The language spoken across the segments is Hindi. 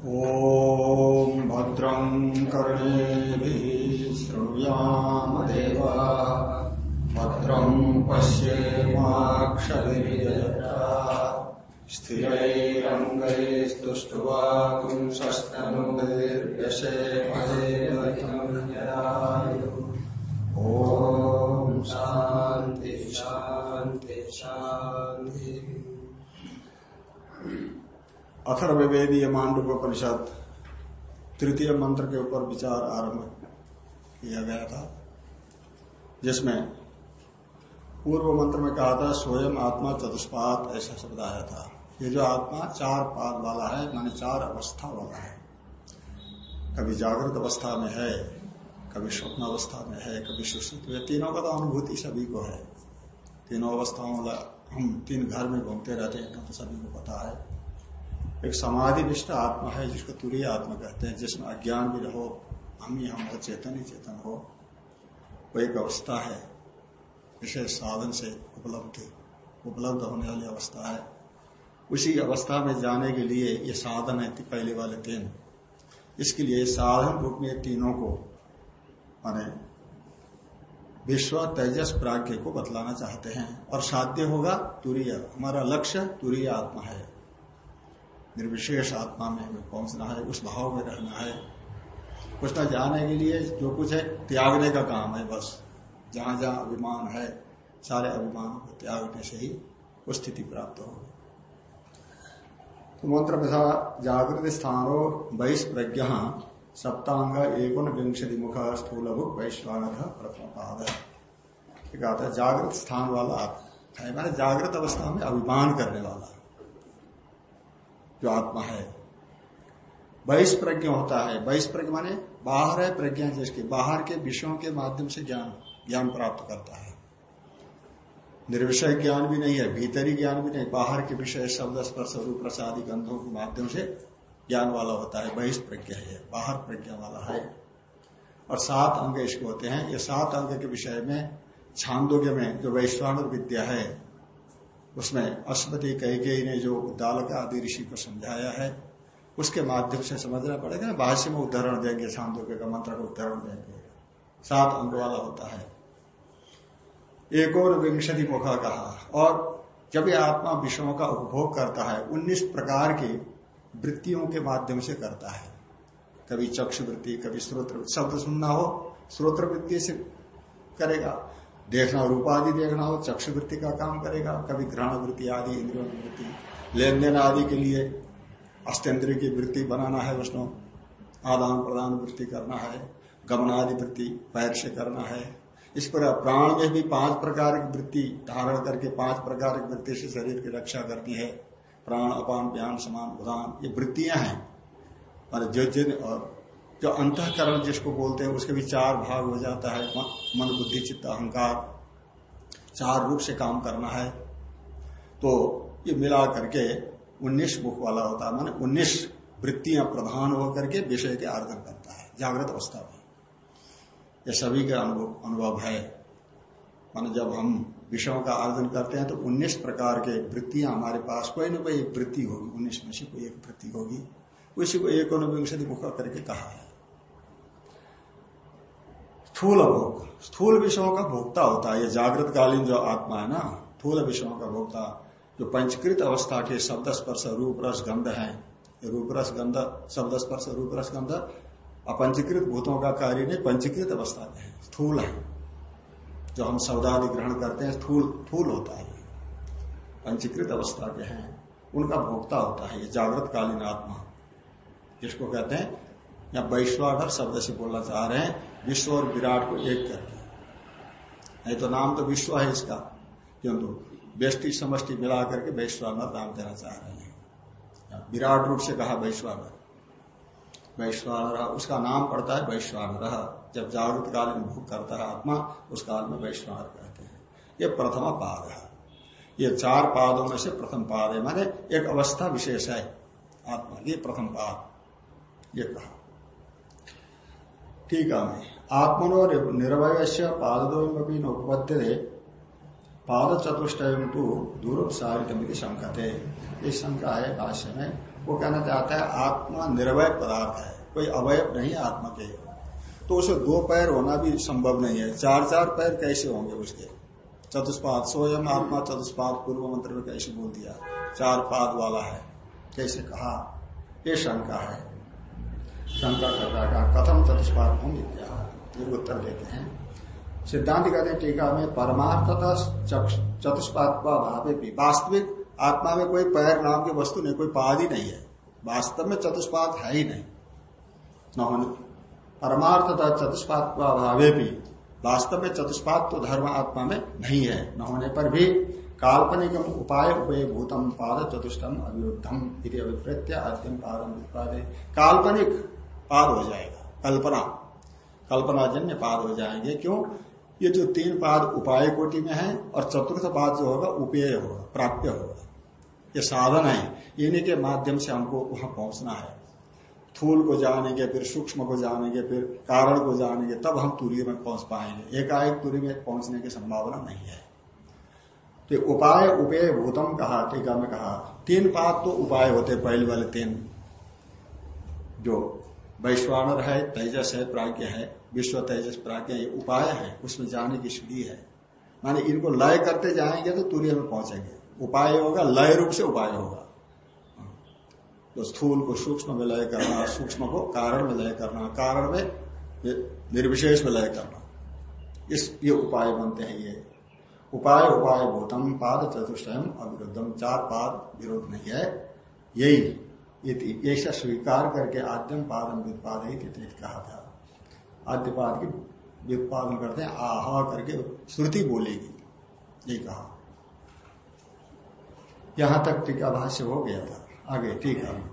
ॐ भद्रं कर्णेभिः शृणुयाम देवा भद्रं पश्येमाक्षभिर्यजत्रा स्थिरैरङ्गैस्तुष्टुवागुंसस्तनूर्यशेमहेर्यदायुः अथर्वेदीय मांडुकोपनिषद तृतीय मंत्र के ऊपर विचार आरंभ किया गया था, जिसमें पूर्व मंत्र में कहा था, स्वयं आत्मा चतुष्पाद, ऐसा शब्द आया था। ये जो आत्मा चार पाद वाला है, माने चार अवस्था वाला है, कभी जागृत अवस्था में है, कभी स्वप्न अवस्था में है, कभी सुश्रुत में तीनों का तो अनुभूति सभी को है। तीनों अवस्थाओं वाला हम तीन घर में घूमते रहते हैं तो सभी को पता है। एक समाधि निष्ठ आत्मा है, जिसको तुरीय आत्मा कहते हैं, जिसमें अज्ञान भी रहो, हम ही हम चेतन ही चेतन हो वो एक अवस्था है विशेष साधन से उपलब्ध उपलब्ध होने वाली अवस्था है। उसी अवस्था में जाने के लिए ये साधन है पहले वाले तीन। इसके लिए साधन रूप में तीनों को, माने विश्व तेजस प्राग्ञ को बतलाना चाहते हैं। और साध्य होगा तुरीय हमारा लक्ष्य तुरीय आत्मा है। निर्विशेष आत्मा में हमें पहुँचना है, उस भाव में रहना है। ना जाने के लिए जो कुछ है, त्यागने का काम है बस। जहाँ जहाँ अभिमान है, सारे अभिमानों को त्यागने से ही वो स्थिति प्राप्त होगी। तो मंत्र में था, जागृत स्थानो बहिष प्रज्ञ सप्तांग एकोन विंशति मुख स्थूल भुक प्रथम पाद जागृत स्थान वाला है। मैंने जागृत अवस्था में अभिमान करने वाला जो आत्मा है। बहिष्प्रज्ञ होता है। बहिष्प्रज्ञ माने बाहर है प्रज्ञा जिसके बाहर के विषयों के माध्यम से ज्ञान ज्ञान प्राप्त करता है। निर्विषय ज्ञान भी नहीं है, भीतरी ज्ञान भी नहीं, बाहर के विषय, शब्द, स्पर्श, रूप प्रसादी गंधों के माध्यम से ज्ञान वाला होता है, बहिष्प्रज्ञ है बाहर प्रज्ञा वाला है। और सात अंग इसको होते हैं। ये सात अंग के विषय में छांदोग्य में जो वैश्वान विद्या है उसमें अश्वती कैके ने जो दालक आदि ऋषि को समझाया है, उसके माध्यम से समझना पड़ेगा ना, भाष्य में उदाहरण देंगे छांदोग्य का मंत्र का उदाहरण देंगे। सात अंग वाला होता है। एक और विंशति मुखा कहा। और जब यह आत्मा विषयों का उपभोग करता है, उन्नीस प्रकार की वृत्तियों के माध्यम से करता है। कभी चक्षु वृत्ति कभी स्रोत्र। शब्द सुनना हो, स्रोत्र वृत्ति से करेगा। देखना रूप आदि देखना हो चक्षु वृत्ति का काम करेगा, कभी ग्रहण वृत्ति आदि इंद्रियों की वृत्ति लेन देन आदि के लिए अष्टेंद्रिय की वृत्ति बनाना है उसनो आदान प्रदान वृत्ति करना है गमनादि वृत्ति पैर से करना है। इस पर प्राण में भी पाँच प्रकार की वृत्ति धारण करके पाँच प्रकार की वृत्ति से शरीर की रक्षा करनी है। प्राण, अपान, ज्ञान, समान, उदान, ये वृत्तियाँ हैं। और जो जिन और जो अंतकरण जिसको बोलते हैं, उसके भी चार भाग हो जाता है मन, बुद्धि, चित्त, अहंकार। चार रूप से काम करना है। तो ये मिला करके उन्नीस मुख वाला होता है। माने उन्नीस वृत्तियाँ प्रधान होकर के विषय के आर्जन करता है। जागृत अवस्था में। यह सभी का अनुभव अनुभव है। माने जब हम विषयों का आर्जन करते हैं तो उन्नीस प्रकार के वृत्तियाँ हमारे पास, कोई ना कोई एक वृत्ति होगी। उन्नीस में से कोई एक वृत्ति होगी। उसी को एकोनविंशति मुख करके कहा है। स्थूल भोग। स्थूल विषयों का भोक्ता होता है, ये जागृत कालीन जो आत्मा है ना, स्थूल विषयों का भोक्ता, जो पंचकृत अवस्था के शब्द स्पर्श रूप रस गंध है। रूप रस गंध शब्द स्पर्श रूप रस गंध, अपंचीकृत भूतों का कार्य नहीं, पंचीकृत अवस्था में है, स्थूल है। जो हम शब्दादि ग्रहण करते हैं, स्थूल थूल होता है। पंचीकृत अवस्था के हैं, उनका भोक्ता होता है, ये जागृत कालीन आत्मा। जिसको कहते हैं या वैश्वाधर शब्द से बोलना चाह रहे हैं, विश्व और विराट को एक करके। नहीं तो नाम तो विश्व है इसका, किंतु बेष्टि समष्टि मिला करके वैश्वानर नाम देना चाह रहे हैं। विराट रूप से कहा वैश्वानर। वैश्वानर, उसका नाम पड़ता है वैश्वानर। जब जागृत काल में भूख करता है आत्मा, उस काल में वैश्वानर कहते हैं। ये प्रथम पाद है। ये चार पादों में से प्रथम पाद है। माने एक अवस्था विशेष है आत्मा ये प्रथम पाद। ये कहा। ठीक है आत्मनो निर्वय से पादोपी नोपद्य पाद चतुष्टय तो दूर सारितम शंका थे ये शंका है भाष्य में वो कहना चाहता है, आत्मा निर्वय पदार्थ है। कोई अवयव नहीं, आत्मा के। तो उसे दो पैर होना भी संभव नहीं है। चार चार पैर कैसे होंगे उसके? चतुष्पाद स्वयं आत्मा चतुष्पाद पूर्व मंत्र में कैसे बोल दिया? चार पाद वाला है। कैसे कहा? ये शंका है। शंका करता का कथम चतुष्पाद होंगे क्या ये उत्तर देते हैं। सिद्धांत कहते हैं, टीका में परमार्थता चतुष्पाद भावे भी। वास्तविक आत्मा में कोई पैर नाम की वस्तु नहीं, कोई पाद ही नहीं है। वास्तव में चतुष्पात है ही नहीं। न होने परमार्थता चतुष्पाद भावे भी। वास्तव में चतुष्पाद तो धर्म आत्मा में नहीं है। न होने पर भी काल्पनिक उपाय भूतम पाद चतुष्टम अविरुद्धम अभिप्रत्य आद्यम उत्पादे काल्पनिक पाद हो जाएगा। कल्पना। कल्पना जन्य पाद हो जाएँगे। क्यों? ये जो तीन पाद उपाय कोटि में है और चतुर्थ पाद जो होगा, उपेय होगा, प्राप्य होगा। ये साधन है। इन्हीं के माध्यम से हमको वहाँ पहुँचना है। थूल को जानेंगे, फिर सूक्ष्म को जानेंगे, फिर कारण को जानेंगे, तब हम तुरी में पहुँच पाएँगे। एकाएक तुरी में पहुँचने की संभावना नहीं है। तो उपाय उपेय भूतम कहा, टीका में कहा। तीन पाद तो उपाय होते, पहले वाले तीन जो वैश्वानर है, तेजस है, प्राज्ञ है, विश्व तेजस, प्राज्ञ ये उपाय है, उसमें जाने की सीढ़ी है। माने इनको लय करते जाएँगे तो तूर्य में पहुँचेंगे। उपाय होगा, लय रूप से उपाय होगा। तो स्थूल को सूक्ष्म में लय करना, सूक्ष्म को कारण में लय करना, कारण में निर्विशेष में लय करना। इस, ये उपाय बनते हैं ये। उपाय उपाय भूतम, पाद, चतुष्टयम, अविरुद्धम, चार पाद, विरोध नहीं है। यही ऐसा स्वीकार करके आद्यम पादम व्युत्पाद कहा था। आद्य पाद की व्युत्पादन करते हैं, आह करके श्रुति बोलेगी, ये कहा। यहाँ तक टीका भाष्य हो गया था। आगे, ठीक है।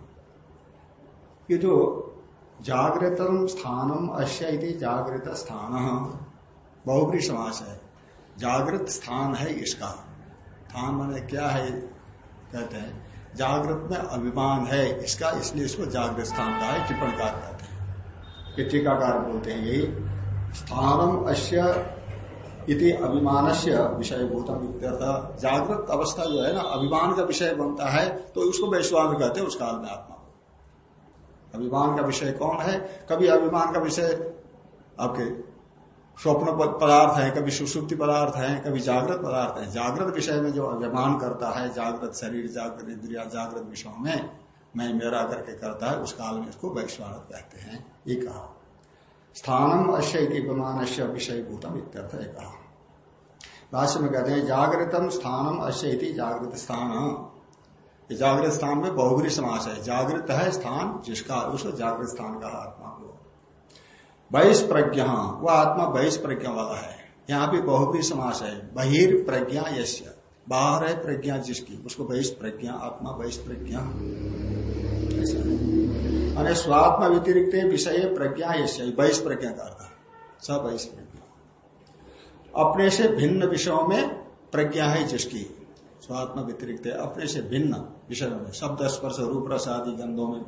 ये जो जागृतम स्थानम अश्य जागृत स्थान बहुबरी समास है। जागृत स्थान है इसका। स्थान माने क्या है, कहते हैं जागृत में अभिमान है, इसका इसलिए इसको जागृत स्थान का है टिप्पणकार कहते हैं। ये टीकाकार बोलते हैं यही, स्थानम अश्य इति अभिमान से विषय भूतम जागृत अवस्था जो है ना, अभिमान का विषय बनता है तो उसको वैश्वान कहते हैं, उस काल में आत्मा को। अभिमान का विषय कौन है? कभी अभिमान का विषय आपके स्वप्न पदार्थ है, कभी सुसुप्ति पदार्थ है, कभी जागृत पदार्थ है। जागृत विषय में जो अभिमान करता है, जागृत शरीर, जागृत इंद्रिया, जागृत विषयों में, मैं मेरा करके करता है, उस काल में इसको वैश्वानत कहते हैं। ये कहा। स्थानम अश्य विमान विषय भूतम इत्यर्थ है कहा। में कहते हैं, जागृतम स्थानम अश्य जागृत स्थान जागृत स्थान में बहुगुरी समास है। जागृत है स्थान जिसका, उस जागृत स्थान का आत्मा को बहिष्प्रज्ञ। वह आत्मा बहिष्प्रज्ञा वाला है। यहाँ भी बहुबरी समास है। बहिर प्रज्ञा यश्य बाहर है प्रज्ञा जिसकी। उसको बहिष्प्रज्ञा, आत्मा बहिष्प्रज्ञा। अरे स्वात्मा व्यतिरिक्त विषय प्रज्ञा यश्य बहिष्प्रज्ञा का अर्थ सब बहिष्प्रज्ञा। अपने से भिन्न विषयों में प्रज्ञा है जिसकी। स्वात्मा व्यतिरिक्त अपने से भिन्न विषयों में। शब्द, स्पर्श, रूप, रस आदि गंधों में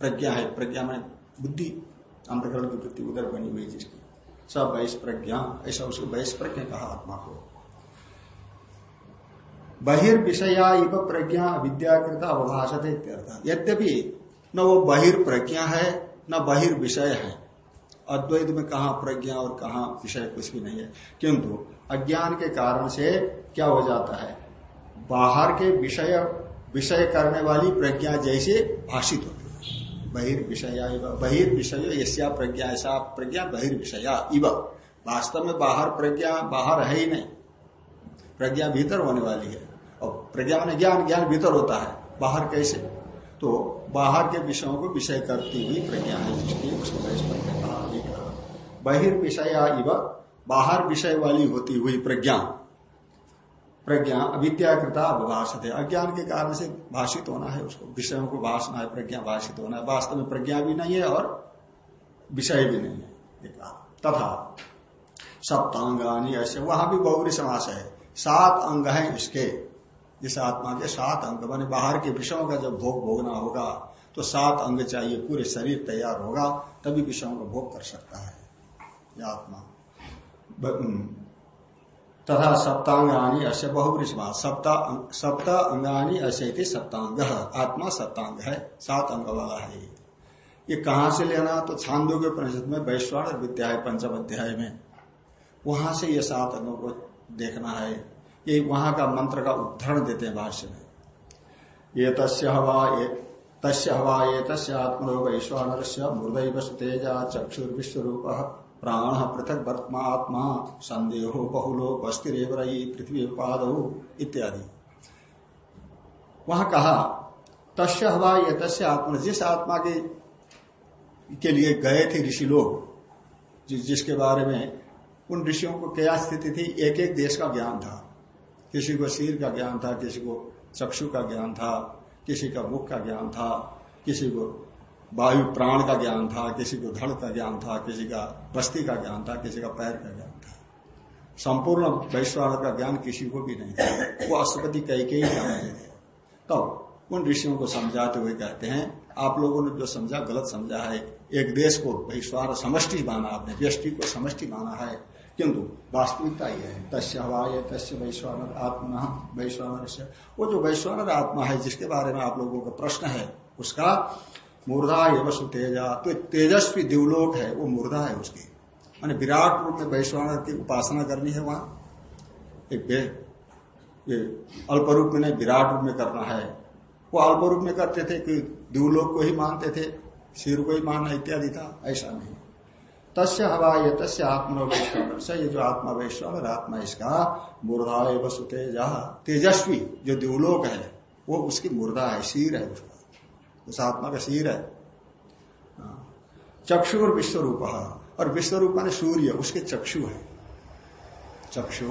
प्रज्ञा है। प्रज्ञा में बुद्धि अंतकरण की वृत्ति उधर बनी हुई जिसकी। सब वैश प्रज्ञा ऐसा उसको वैश प्रज्ञा कहा आत्मा को। बहिर्विषया इव प्रज्ञा विद्याकृत अवभाषत इत्यर्थ यद्यपि न वो बहिर्प्रज्ञा है, न बहिर्विषय है। अद्वैत में कहा प्रज्ञा और कहा विषय कुछ भी नहीं है। किंतु अज्ञान के कारण से क्या हो जाता है? बाहर के विषय विषय करने वाली प्रज्ञा जैसे भाषित होती बहिर्विषया बहिर्विषय यश्या प्रज्ञा ऐसा प्रज्ञा बहिर्विषया इव। वास्तव में बाहर प्रज्ञा, बाहर है ही नहीं। प्रज्ञा भीतर होने वाली है। और प्रज्ञा में ज्ञान ज्ञान भीतर होता है। बाहर कैसे? तो बाहर के विषयों को विषय करती हुई प्रज्ञा है जिसकी उसको बहिर्विषया इव। बाहर विषय वाली होती हुई प्रज्ञा। प्रज्ञा अविद्याकृता अभाषित है अज्ञान के कारण से भाषित होना है उसको। विषयों को भाषना है, प्रज्ञा भाषित होना है। वास्तव में प्रज्ञा भी नहीं है और विषय भी नहीं है। तथा सप्तांगानी ऐसे वहाँ भी बहुरी समास है। सात अंग है इसके। जिस आत्मा के सात अंग। मान बाहर के विषयों का जब भोग भोगना होगा तो सात अंग चाहिए। पूरे शरीर तैयार होगा, तभी विषयों का भोग कर सकता है। यह आत्मा। तथा सप्तांगानी अश्य बहुवृषमा सप्ता सप्त अंगानी अश्य सप्तांग। आत्मा सप्तांग है, सात अंग वाला है। ये कहाँ से लेना? तो छांदो के परिषद में वैश्वाण विद्या है पंचम अध्याय में। वहाँ से ये सात अंगों को देखना है। ये वहाँ का मंत्र का उदाहरण देते हैं भाष्य में। ये तस्य हवा, ये, तस्य हवा, ये तस्य आत्मनो वैश्वानर से मृदय सुतेजा चक्षुर्विश्व प्राण पृथक वर्तमात्मा संदेह बहुलो बस्तिरेवरई पृथ्वी उपाद इत्यादि। वहाँ कहा, तस्य हवा ये तस्य आत्मा, जिस आत्मा के के लिए गए थे ऋषि लोग जिसके बारे में, उन ऋषियों को क्या स्थिति थी? एक एक देश का ज्ञान था। किसी को सिर का ज्ञान था, किसी को चक्षु का ज्ञान था, किसी का मुख का ज्ञान था, किसी को वायु प्राण का ज्ञान था, किसी को धड़ का ज्ञान था, किसी का बस्ती का ज्ञान था, किसी का पैर का ज्ञान था। संपूर्ण वैश्वान का ज्ञान किसी को भी नहीं था। वो अष्टपति कई कई जानते थे तो उन ऋषियों को समझाते हुए कहते हैं, आप लोगों ने जो समझा, गलत समझा है। एक देश को वैश्वान समष्टि माना आपने, व्यष्टि को समष्टि माना है। किंतु, वास्तविकता यह है, तस्य हवाय, तस्य वैश्वान आत्मा वैश्वान वो जो वैश्वान आत्मा है, जिसके बारे में आप लोगों का प्रश्न है, उसका मूर्धा एवं तेजा। तो तेजस्वी दिवलोक है, वो मूर्धा है उसकी। मान विराट रूप में वैश्वान की उपासना करनी है वहाँ। एक ये अल्प रूप में नहीं, विराट रूप में करना है। वो अल्प रूप में करते थे कि दिवलोक को ही मानते थे, सिर को ही मानना इत्यादि था, ऐसा नहीं। तस्य हवा ये तस्य आत्मा वैश्वान ये जो आत्मा वैश्वान आत्मा इसका मूर्धा एवं सुतेजा तेजस्वी जो दिवलोक है, वो उसकी मूर्धा है शीर है उसका। उस आत्मा का शीर है। हाँ। चक्षु और विश्व रूप और विश्व रूप माने सूर्य, उसके चक्षु है। चक्षु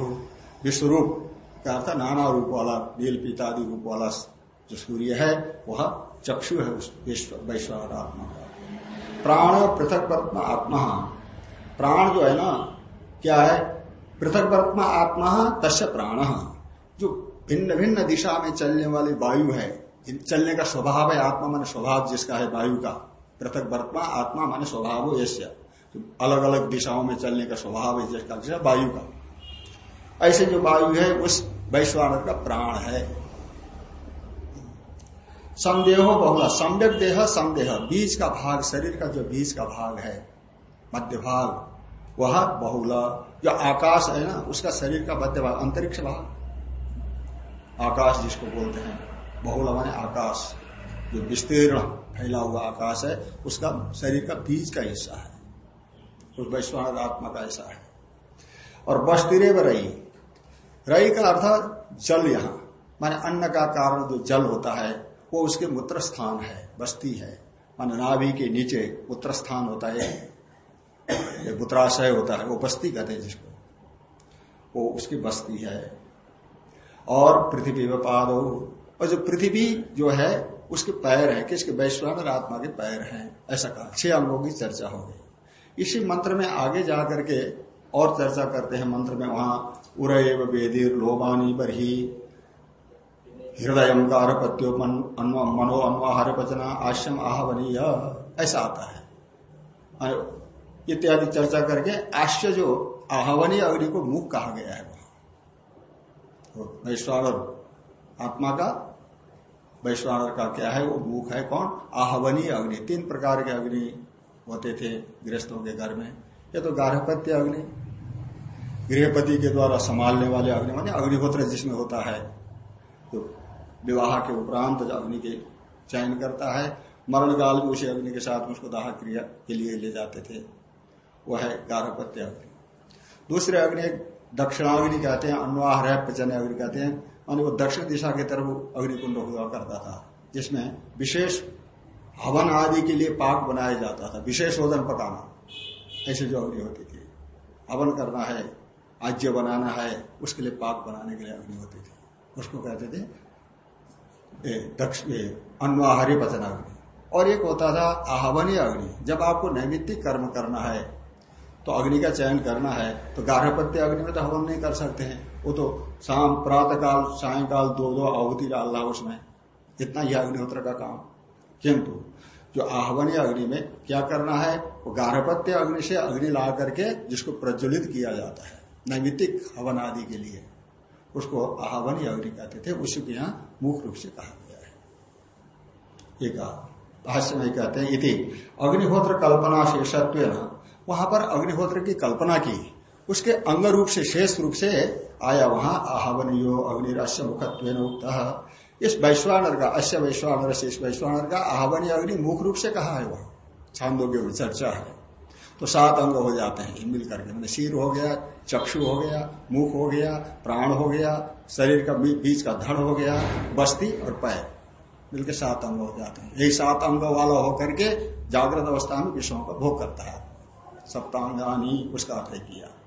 विश्व रूप का अर्थ नाना रूप वाला नील पीतादि रूप वाला जो सूर्य है, वह चक्षु है उस विश्व वैश्वान आत्मा का। प्राण पृथक वर्तमा आत्मा प्राण जो है ना, क्या है? पृथक वर्तमा आत्मा, तस्य प्राण जो भिन्न भिन्न दिशा में चलने वाली वायु है चलने का स्वभाव है, आत्मा मान स्वभाव जिसका है वायु का। पृथक वर्तमा आत्मा माने स्वभाव यश्य तो अलग अलग दिशाओं में चलने का स्वभाव है जिसका जैसे वायु का। ऐसे जो वायु है, उस वैश्वानर का प्राण है। संदेह बहुला। सम्यक देह, संदेह। बीज का भाग, शरीर का जो बीज का भाग है, मध्य भाग, वह बहुला। जो आकाश है ना, उसका शरीर का मध्य भाग, अंतरिक्ष भाग। आकाश जिसको बोलते हैं। बहुल माने आकाश, जो विस्तीर्ण फैला हुआ आकाश है, उसका शरीर का बीज का हिस्सा है। उस वैश्वान आत्मा का हिस्सा है। और बस्तिरे व रही। रई का अर्थ जल यहाँ। माने अन्न का कारण जो जल होता है, वो उसके मूत्र स्थान है, बस्ती है। माने नाभि के नीचे मूत्र स्थान होता है। मूत्राशय होता है, वो बस्ती कहते हैं जिसको। वो उसकी बस्ती है। और पृथ्वी पाद और जो पृथ्वी जो है उसके पैर है किसके वैश्वान आत्मा के पैर हैं ऐसा कहा। छह अंगों की चर्चा हो गई। इसी मंत्र में आगे जा करके और चर्चा करते हैं मंत्र में वहाँ उरय वेदिर लोबानी बरही हृदय कारपत्यो मन, अन्वाहार पचना आश्रम आहवनीय ऐसा आता है। इत्यादि चर्चा करके आश्य जो आहवनीय अग्नि को मुख कहा गया है वहाँ। वैश्वान आत्मा का वैश्वानर का क्या है? वो मुख है कौन? आहवनीय अग्नि। तीन प्रकार के अग्नि होते थे गृहस्थों के घर में। ये तो गार्हपत्य अग्नि, गृहपति के द्वारा संभालने वाले अग्नि, माने अग्निहोत्र जिसमें होता है। तो विवाह के उपरांत जो अग्नि के चयन करता है मरण काल में उसी अग्नि के साथ उसको दाह क्रिया के लिए ले जाते थे। वो है गार्हपत्य अग्नि। दूसरे अग्नि दक्षिणाग्नि कहते हैं अन्वाह पचन अग्नि कहते हैं। मानी वो दक्षिण दिशा की तरफ़ अग्निकुंड हुआ करता था, जिसमें विशेष हवन आदि के लिए पाक बनाया जाता था, विशेष ओदन पकाना। ऐसे जो अग्नि होती थी। हवन करना है आज्य बनाना है, उसके लिए पाक बनाने के लिए अग्नि होती थी। उसको कहते थे दक्षिण अन्वाहारी पचन अग्नि। और एक होता था आहवनीय अग्नि। जब आपको नैमित्तिक कर्म करना है तो अग्नि का चयन करना है तो गार्हपत्य अग्नि में तो हवन नहीं कर सकते हैं। वो तो शाम, प्रातः काल सायकाल दो दो आहुति डालना उसमें इतना ही अग्निहोत्र का काम। किंतु, जो आहवनीय अग्नि में क्या करना है, वो गार्हपत्य अग्नि से अग्नि ला करके जिसको प्रज्वलित किया जाता है नैमितिक हवन आदि के लिए। उसको आहवन अग्नि कहते थे, उसी को यहाँ मुख्य रूप से कहा गया है। एक भाष्य में कहते हैं, इति अग्निहोत्र कल्पना शेषत्व वहाँ पर अग्निहोत्र की कल्पना की। उसके अंग रूप से, शेष रूप से आया वहाँ, आहवनियो अग्निराश्य मुखत्व इस वैश्वानर का अश्य वैश्वानर से इस वैश्वानर का आहवनीय अग्नि मुख रूप से कहा है वह? छांदोग्य चर्चा है। तो सात अंग हो जाते हैं, मिल करके। मैंने सिर हो गया, चक्षु हो गया, मुख हो गया, प्राण हो गया, शरीर का बीच का धड़ हो गया, बस्ती और पैर। मिलकर सात अंग हो जाते हैं। यही सात अंग वाला होकर के जागृत अवस्था में विषयों का भोग करता है। सप्तांगानी उसका अर्थ किया।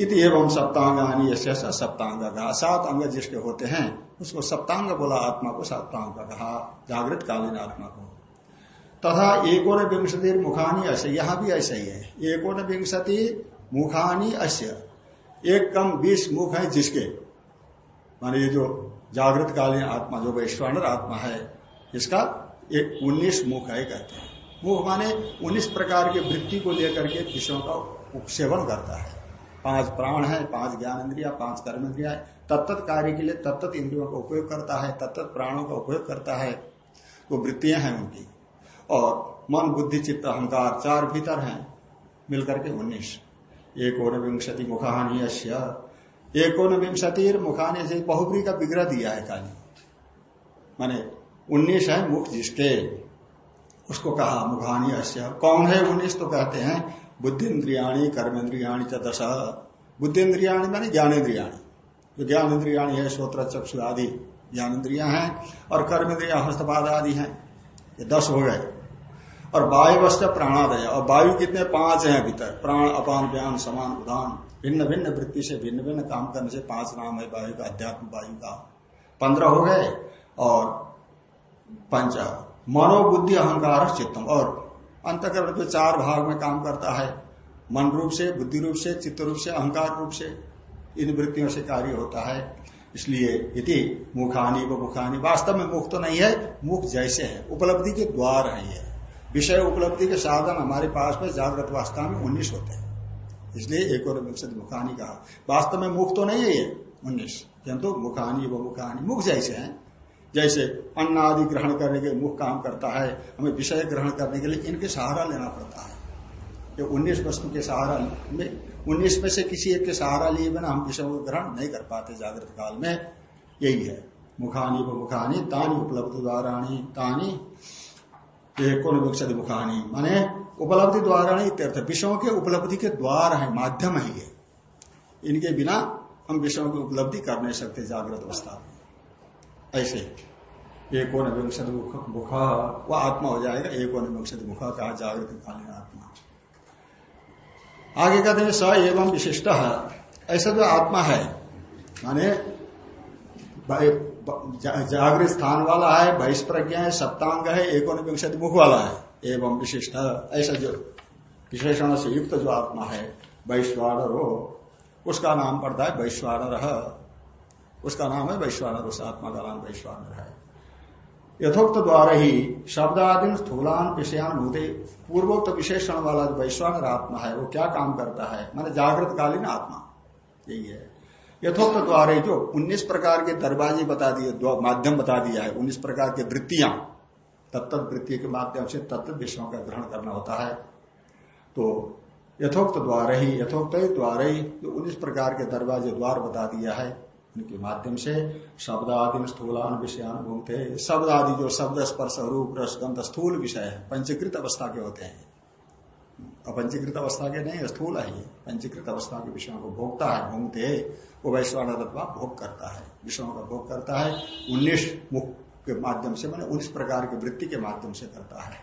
इति एवं सप्तांगानी यश सप्तांग कहा सात अंग जिसके होते हैं, उसको सप्तांग बोला आत्मा को सप्तांग कहा जागृत कालीन आत्मा को। तथा एकोन विंशति मुखानी अश्य यहाँ भी ऐसा ही है। एकोन विंशति मुखानी अश्य एक कम बीस मुख है जिसके। माने ये जो जागृत कालीन आत्मा, जो वैश्वानर आत्मा है, इसका एक उन्नीस मुख है कहते हैं। मुख माने उन्नीस प्रकार के वृत्ति को लेकर के विषयों का उपसेवन करता है। पाँच प्राण है, पाँच ज्ञान इंद्रिया, पाँच कर्म इंद्रिया तत्त कार्य के लिए तत्त इंद्रियों का उपयोग करता है तत्त प्राणों का उपयोग करता है। वो वृत्तियाँ हैं उनकी। और मन, बुद्धि, चित्त, अहंकार चार भीतर हैं, मिलकर के उन्नीस। एक विंशति मुखानी अश्य एकोन विंशति मुखानी से बहुबरी का विग्रह दिया है काली। माने उन्नीस है मुख जिसके। उसको कहा मुखानी अश्य कौन है उन्नीस? तो कहते हैं बुद्धि इंद्रियाणी कर्मेन्द्रियाणी च दशा। बुद्धि मानी ज्ञानेन्द्रियाणी जो ज्ञान इंद्रियाणी है, श्रोत्र, चक्षु आदि ज्ञान इंद्रिया है, और कर्म इंद्रिया हस्तपाद आदि है। ये दस हो गए। और वायुवश्च प्राणादय। और वायु कितने? पाँच हैं भीतर प्राण, अपान, व्यान, समान, उदान। भिन्न भिन्न वृत्ति से, भिन्न भिन्न काम करने से पाँच नाम है वायु का, अध्यात्म वायु का। पंद्रह हो गए। और पंच। मनोबुद्धि, अहंकार, चित्तम। और अंतकरण जो चार भाग में काम करता है। मन रूप से, बुद्धि रूप से, चित्त रूप से, अहंकार रूप से इन वृत्तियों से कार्य होता है। इसलिए इति मुखानी व मुखानी। वास्तव में मुख तो नहीं है, मुख जैसे है। उपलब्धि के द्वार है ये। विषय उपलब्धि के साधन हमारे पास में जागृत वास्तव में उन्नीस होते हैं। इसलिए एक और विकसित मुखानी कहा। वास्तव में मुख तो नहीं है ये, उन्नीस। किंतु मुखानी व मुखानी। मुख जैसे हैं। जैसे अन्न आदि ग्रहण करने के मुख काम करता है, हमें विषय ग्रहण करने के लिए इनके सहारा लेना पड़ता है। ये उन्नीस वस्तु के सहारा में, उन्नीस में से किसी एक के सहारा लिए बिना हम विषयों को ग्रहण नहीं कर पाते जागृत काल में। यही है। मुखानी व मुखानी, तानी उपलब्धि द्वारा तानी कौन विकसित मुखानी? माने उपलब्धि द्वारा तीर्थ विषयों के उपलब्धि के द्वार है, माध्यम है ये। इनके बिना हम विषयों की उपलब्धि कर नहीं सकते जागृत अवस्था ऐसे। एक विंशति मुख मुख, वह आत्मा हो जाएगा, एक विंशति मुख, कहा जागृत कालीन आत्मा। आगे कहते हैं, स एवं विशिष्ट। ऐसा जो आत्मा है, माने जागृत स्थान वाला है, बहिष्प्रज्ञा है, सप्तांग है, एक विंशति मुख वाला है, एवं विशिष्ट। ऐसा जो विशेषण से युक्त जो आत्मा है वैश्वाणर हो उसका नाम पड़ता है वैश्वाणर उसका नाम है वैश्वानर, उस आत्मा का नाम वैश्वानर है। यथोक्त द्वारा ही शब्दादि स्थूलान विषयान भूते पूर्वोक्त विशेषण वाला जो वैश्वानर आत्मा है, वो क्या काम करता है? माने जागृत कालीन आत्मा। यही है। यथोक्त द्वारा जो 19 प्रकार के दरवाजे बता दिए माध्यम बता दिया है 19 प्रकार के वृत्तियाँ तत्त वृत्ति के माध्यम से तत्त विषयों का ग्रहण करना होता है। तो यथोक्त द्वारा ही यथोक्त द्वारा ही जो उन्नीस प्रकार के दरवाजे द्वार बता दिया है उनके माध्यम से शब्द आदि स्थूलान विषयान घूमते शब्द आदि जो शब्द स्पर्श रूप रसगंध स्थूल विषय है, पंचीकृत अवस्था के होते हैं। अपंचीकृत अवस्था के नहीं, स्थूल है पंचीकृत अवस्था के विषयों को भोगता है घूमते वो वैश्वान भोग करता है। विषयों का भोग करता है उन्नीस मुख के माध्यम से, मैंने उन्नीस प्रकार की वृत्ति के माध्यम से करता है।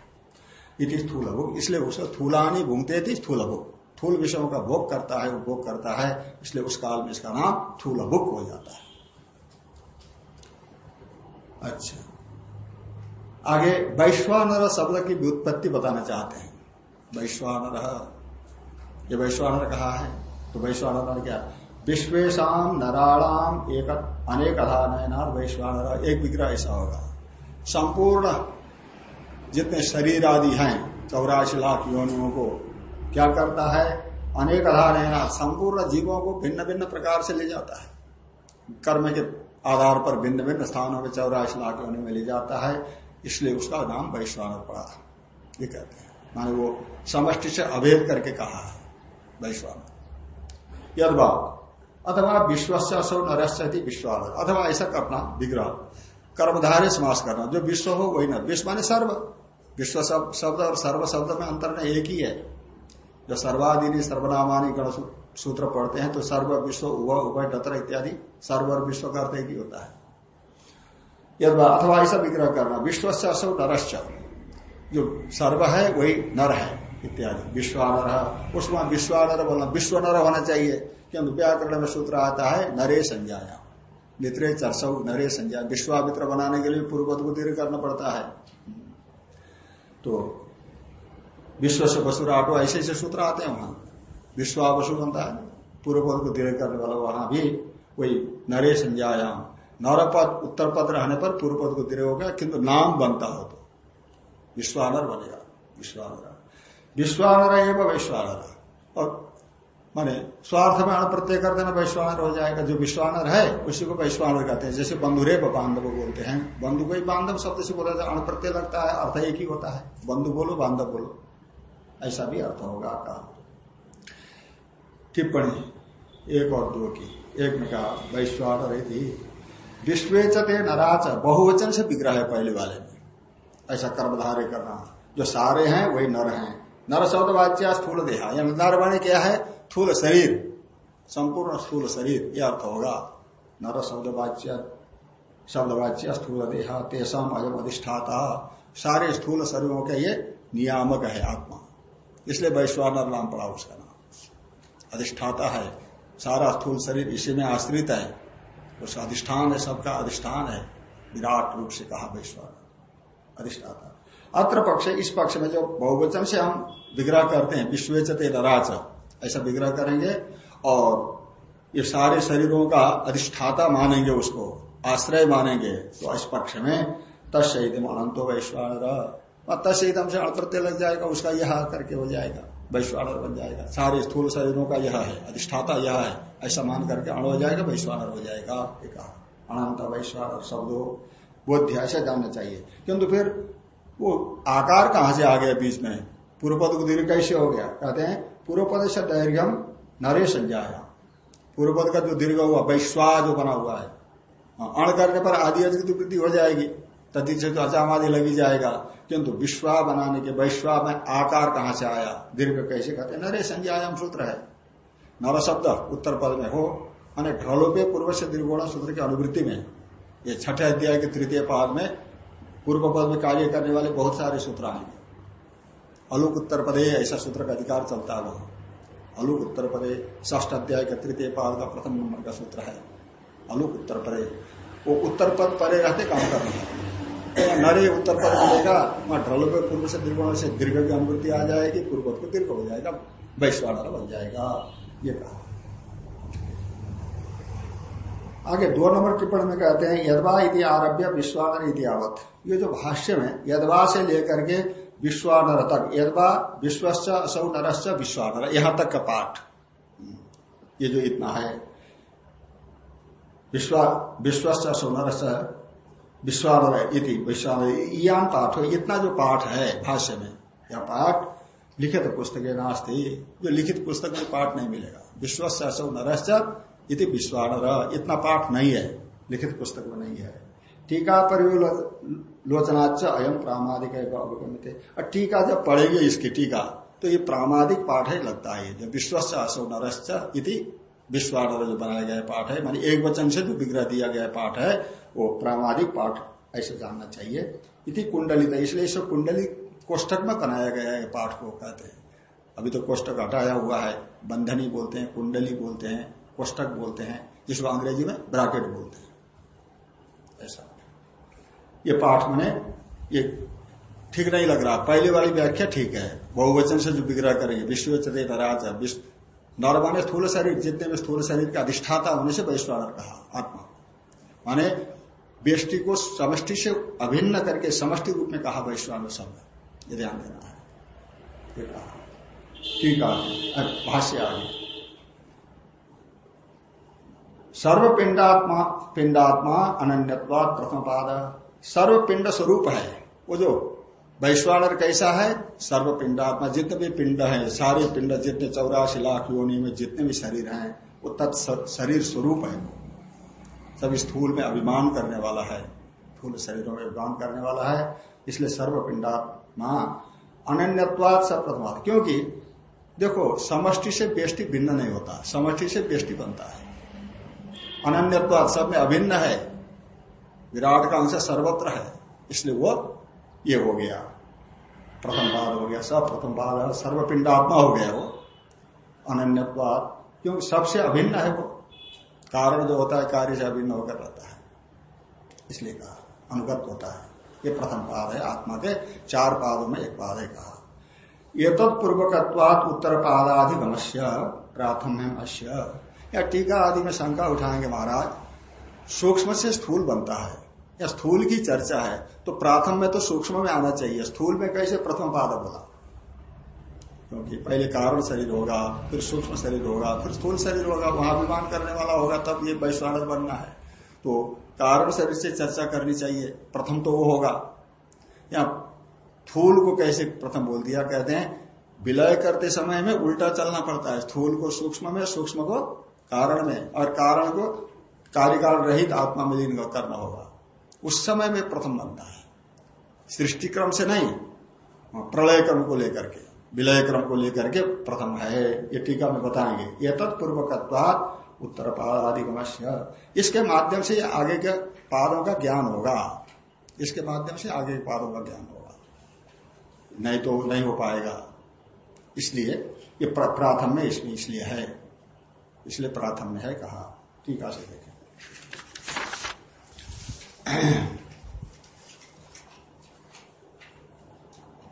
इति स्थूल भोग इसलिए उसे स्थूलानी भूमते थी स्थूल भोग थूल विषयों का भोग करता है उपभोग करता है, इसलिए उस काल में इसका नाम थूल भुक हो जाता है। अच्छा। आगे, वैश्वानर शब्द की व्युत्पत्ति बताना चाहते हैं। वैश्वानर, ये वैश्वानर कहा है? तो वैश्वानर क्या? विश्वेशम नराणाम एक अनेक नयनार वैश्वानर, एक विग्रह ऐसा होगा। संपूर्ण जितने शरीर आदि हैं, चौरासी लाख योनियों को क्या करता है? अनेक है संपूर्ण जीवों को भिन्न भिन्न प्रकार से ले जाता है। कर्म के आधार पर भिन्न भिन्न स्थानों में चौरासी लाख होने में ले जाता है, इसलिए उसका नाम वैश्वानर पड़ा ये कहते हैं। माने वो समष्टि से अभेद करके कहा है वैश्वानर यद अथवा विश्वस्य असौ नरस्यति विश्वानर अथवा ऐसा करना, विग्रह। कर्मधारे समास करना। जो विश्व हो, वही न। विश्व माने सर्व। विश्व शब्द और सर्व शब्द में अंतर न एक ही है। जो सर्वाधिनी सर्वनामानी गण सूत्र पढ़ते हैं तो सर्व विश्व उभय उभय डतर इत्यादि सर्व और विश्व का अर्थ एक ही होता है। अथवा ऐसा विग्रह करना विश्व से असो नरश्च। जो सर्व है, वही नर है, इत्यादि। विश्वानर, उसमें विश्वानर बोलना विश्व नर होना चाहिए क्योंकि व्याकरण में सूत्र आता है, नरे संज्ञाया। मित्रे चर्सौ नरे संज्ञा। विश्वामित्र बनाने के लिए पूर्व को दीर्घ करना पड़ता है। तो विश्व से वसुर आटो ऐसे ऐसे सूत्र आते हैं वहाँ। विश्वावसु बनता है। पूर्व पद को दीर्घ करने वाला वहाँ भी वही नरे संज्ञायाम नर पद उत्तर पद रहने पर पूर्व पद को दीर्घ हो गया, किंतु नाम बनता हो तो। विश्वानर बनेगा, विश्वानर। विश्वानर एवं वैश्वानर। और माने स्वार्थ में प्रत्यय कर देना वैश्वानर हो जाएगा। जो विश्वानर है, उसी को वैश्वानर कहते हैं। जैसे बंधुरे बांधव बोलते हैं। बंधु को ही बांधव शब्द से बोला जाए अण प्रत्यय लगता है, अर्थ एक ही होता है। बंधु बोलो, बांधव बोलो। ऐसा भी अर्थ होगा कहा टिप्पणी, एक और दो की, एक में कहा वैश्वानर विश्वेचते नराच, बहुवचन से विग्रह है पहले वाले में। ऐसा कर्मधारे करना, जो सारे हैं, वही नर हैं। नर शब्द वाच्य स्थूल देहा। या नर बने क्या है? स्थूल शरीर। संपूर्ण स्थूल शरीर। यह अर्थ होगा, नर शब्द वाच्य शब्द वाच्य स्थूल देहा तेसम अयम अधिष्ठाता। सारे स्थूल शरीरों के ये नियामक है आत्मा। इसलिए वैश्वानर नाम पड़ा उसका नाम। अधिष्ठाता है। सारा स्थूल शरीर इसी में आश्रित है। उसका अधिष्ठान है, सबका अधिष्ठान है। विराट रूप से कहा वैश्वानर। अधिष्ठाता। अत्र पक्ष, इस पक्ष में जो बहुवचन से हम विग्रह करते हैं, विश्वेचते नराच, ऐसा विग्रह करेंगे और ये सारे शरीरों का अधिष्ठाता मानेंगे उसको, आश्रय मानेंगे तो इस पक्ष में तस्म अनंतो वैश्वानर। तस्म से अप्रत्यय लग जाएगा उसका यह करके हो जाएगा वैश्वानर बन जाएगा। सारे स्थूल शरीरों का यह है अधिष्ठाता यह है ऐसा मान करके अण हो जाएगा वैश्वानर हो जाएगा एक अनंत वैश्वानर शब्दों बोध्य ऐसा जानना चाहिए। किंतु फिर वो आकार कहाँ से आ गया बीच में? पूर्व पद को दीर्घ कैसे हो गया? कहते हैं पूर्व पद से दैर्घ्यम नरे संज्ञाया। पूर्व पद का जो दीर्घ हुआ वैश्वा जो बना हुआ है। हाँ, अण करने पर आदि अधिक तो वृद्धि हो जाएगी से तो अचाम आदि लगी जाएगा। किंतु विश्वा बनाने के, वैश्वा में आकार कहाँ से आया? दीर्घ कैसे कहते नरे संज्ञायाम सूत्र है। नर शब्द उत्तर पद में हो, माने ढलोपे पूर्व से दीर्घोड़ा सूत्र की अनुवृत्ति में। ये छठे अध्याय के तृतीय पाद में पूर्व पद में कार्य करने वाले बहुत सारे सूत्र आएँगे। अलुक उत्तर पदे, ऐसा सूत्र का अधिकार चलता है वहाँ अलुक उत्तर पदे ष्ठ अध्याय के तृतीय पाद का प्रथम नंबर का सूत्र है। अलुक उत्तर पदे। वो उत्तर पद परे रहते काम कर रहे हैं। नरे उत्तर पद मिलेगा, वहाँ ढल पे पूर्व से दीर्घ से दीर्घ की अनुभूति आ जाएगी पूर्व को दीर्घ हो जाएगा, वैश्वानर बन जाएगा, ये कहा आगे दो नंबर टिप्पणी में कहते हैं, यदवा इति आरभ्य विश्वानर इति आवत। ये जो भाष्य में यदवा से लेकर के विश्वानर तक, यदवा विश्वश्च असौ नरश्च विश्वानर, यहाँ तक का पाठ। ये जो इतना है, विश्वा, विश्वश्च असौ विश्वानर इति विश्वानर यान पाठ हो इतना जो पाठ है भाष्य में यह पाठ, लिखित पुस्तक नास्ती, जो लिखित पुस्तक में पाठ नहीं मिलेगा। असौ नरश्च इति विश्वानर, इतना पाठ नहीं है, लिखित पुस्तक में नहीं है। टीका परिलोचनाच अयम प्रामादिक अवगम्य और टीका जब पढ़ेगी इसकी टीका तो ये प्रामादिक पाठ है लगता है। जब विश्वश्च असो नरश्च इति विश्वानर जो बनाया गया पाठ है, मानी एक वचन से जो विग्रह दिया गया पाठ है वो प्रामादिक पाठ ऐसे जानना चाहिए। इति कुंडलित, इसलिए इसे कुंडली कोष्टक में बनाया गया है पाठ को कहते हैं। अभी तो कोष्टक हटाया हुआ है, बंधनी बोलते हैं, कुंडली बोलते हैं कोष्टक बोलते हैं, जिसको अंग्रेज़ी में ब्राकेट बोलते हैं। ऐसा। ये पाठ मैंने, ये ठीक नहीं लग रहा। पहले वाली व्याख्या ठीक है। बहुवचन से जो विग्रह करेंगे विश्व चेत राज माने स्थूल शरीर, जितने में स्थूल शरीर का अधिष्ठाता होने से वैश्वानर कहा, आत्मा। माने व्यष्टि को समष्टि से अभिन्न करके समष्टि रूप में कहा वैश्वानर शब्द ये ध्यान देना है। ठीक है भाष्य आगे सर्व पिंडात्मा पिंडात्मा अनन्यवाद प्रथम पाद सर्व पिंड स्वरूप है। वो जो वैश्वानर कैसा है? सर्व पिंडात्मा जितने भी पिंड है, सारे पिंड जितने चौरासी लाख योनि में जितने भी शरीर हैं, वो तत् शरीर स्वरूप है सब स्थूल में अभिमान करने वाला है स्थूल शरीरों में अभिमान करने वाला है, इसलिए सर्व पिंडात्मा अनन्यवाद सब प्रथम क्योंकि देखो, समष्टि से बेष्टि भिन्न नहीं होता, समष्टि से बेष्टि बनता है। अनन्यत्व सब में अभिन्न है, विराट का अंश सर्वत्र है, इसलिए वो ये हो गया, प्रथम पाद हो गया, सब प्रथम पाद सर्वपिंडात्मा हो गया वो अनन्यवाद क्योंकि सबसे अभिन्न है वो कारण जो होता है, कार्य से अभिन्न होकर रहता है। इसलिए कहा, अनुगत होता है। ये प्रथम पाद है, आत्मा के चार पादों में एक पाद है कहा। ये तत्पूर्वकवात उत्तर पादाधिगमस्य प्राथम अश्य या टीका आदि में शंका उठाएँगे महाराज, सूक्ष्म से स्थूल बनता है, या स्थूल की चर्चा है तो प्राथम में तो सूक्ष्म में आना चाहिए। स्थूल में कैसे प्रथम पाद बोला? क्योंकि पहले कारण शरीर होगा, फिर सूक्ष्म शरीर होगा, फिर स्थूल शरीर होगा, वहाँ अभिमान करने वाला होगा, तब ये वैश्वानर बनना है। तो कारण शरीर से चर्चा करनी चाहिए, प्रथम तो वो होगा। या थूल को कैसे प्रथम बोल दिया, कहते हैं, विलय करते समय में उल्टा चलना पड़ता है, स्थूल को सूक्ष्म में, सूक्ष्म को कारण में, और कारण को कार्यकाल रहित आत्मा में लीन करना होगा। उस समय में प्रथम बनता है। सृष्टि क्रम से नहीं प्रलय क्रम को लेकर के। विलय क्रम को लेकर के प्रथम है। ये टीका में बताएँगे। ये तत्पूर्वकत्वाद उत्तर पाद इसके माध्यम से आगे के पादों का ज्ञान होगा। इसके माध्यम से आगे के पादों का ज्ञान होगा। नहीं तो नहीं हो पाएगा। इसलिए ये प्राथम में इसमें इसलिए है। इसलिए प्राथम्य है कहा। टीका से देखें।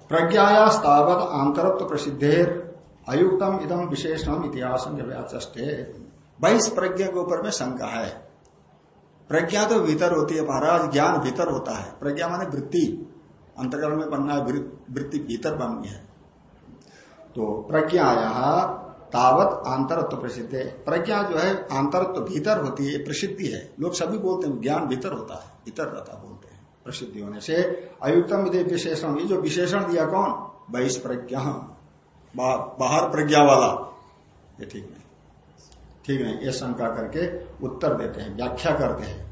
प्रज्ञायास्तावत आंतरत्व प्रसिद्धेर अयुक्तम इदम विशेषण इतिहास बहिष प्रज्ञा के ऊपर में शंका है। प्रज्ञा तो भीतर होती है महाराज, ज्ञान भीतर होता है। प्रज्ञा माने वृत्ति। अंतर्गण में बनना है वृत्ति भीतर बननी है। तो प्रज्ञा तावत आंतरत्व प्रसिद्ध है प्रज्ञा जो है आंतरत्व भीतर होती है प्रसिद्धि है। लोग सभी बोलते हैं ज्ञान भीतर होता है, भीतर रहता बोलते प्रसिद्धि होने से अयुक्तम विशेषण, ये जो विशेषण दिया कौन? बहिष प्रज्ञा बाहर प्रज्ञा वाला। ये ठीक नहीं। ठीक नहीं, ये शंका करके उत्तर देते हैं, व्याख्या करते हैं।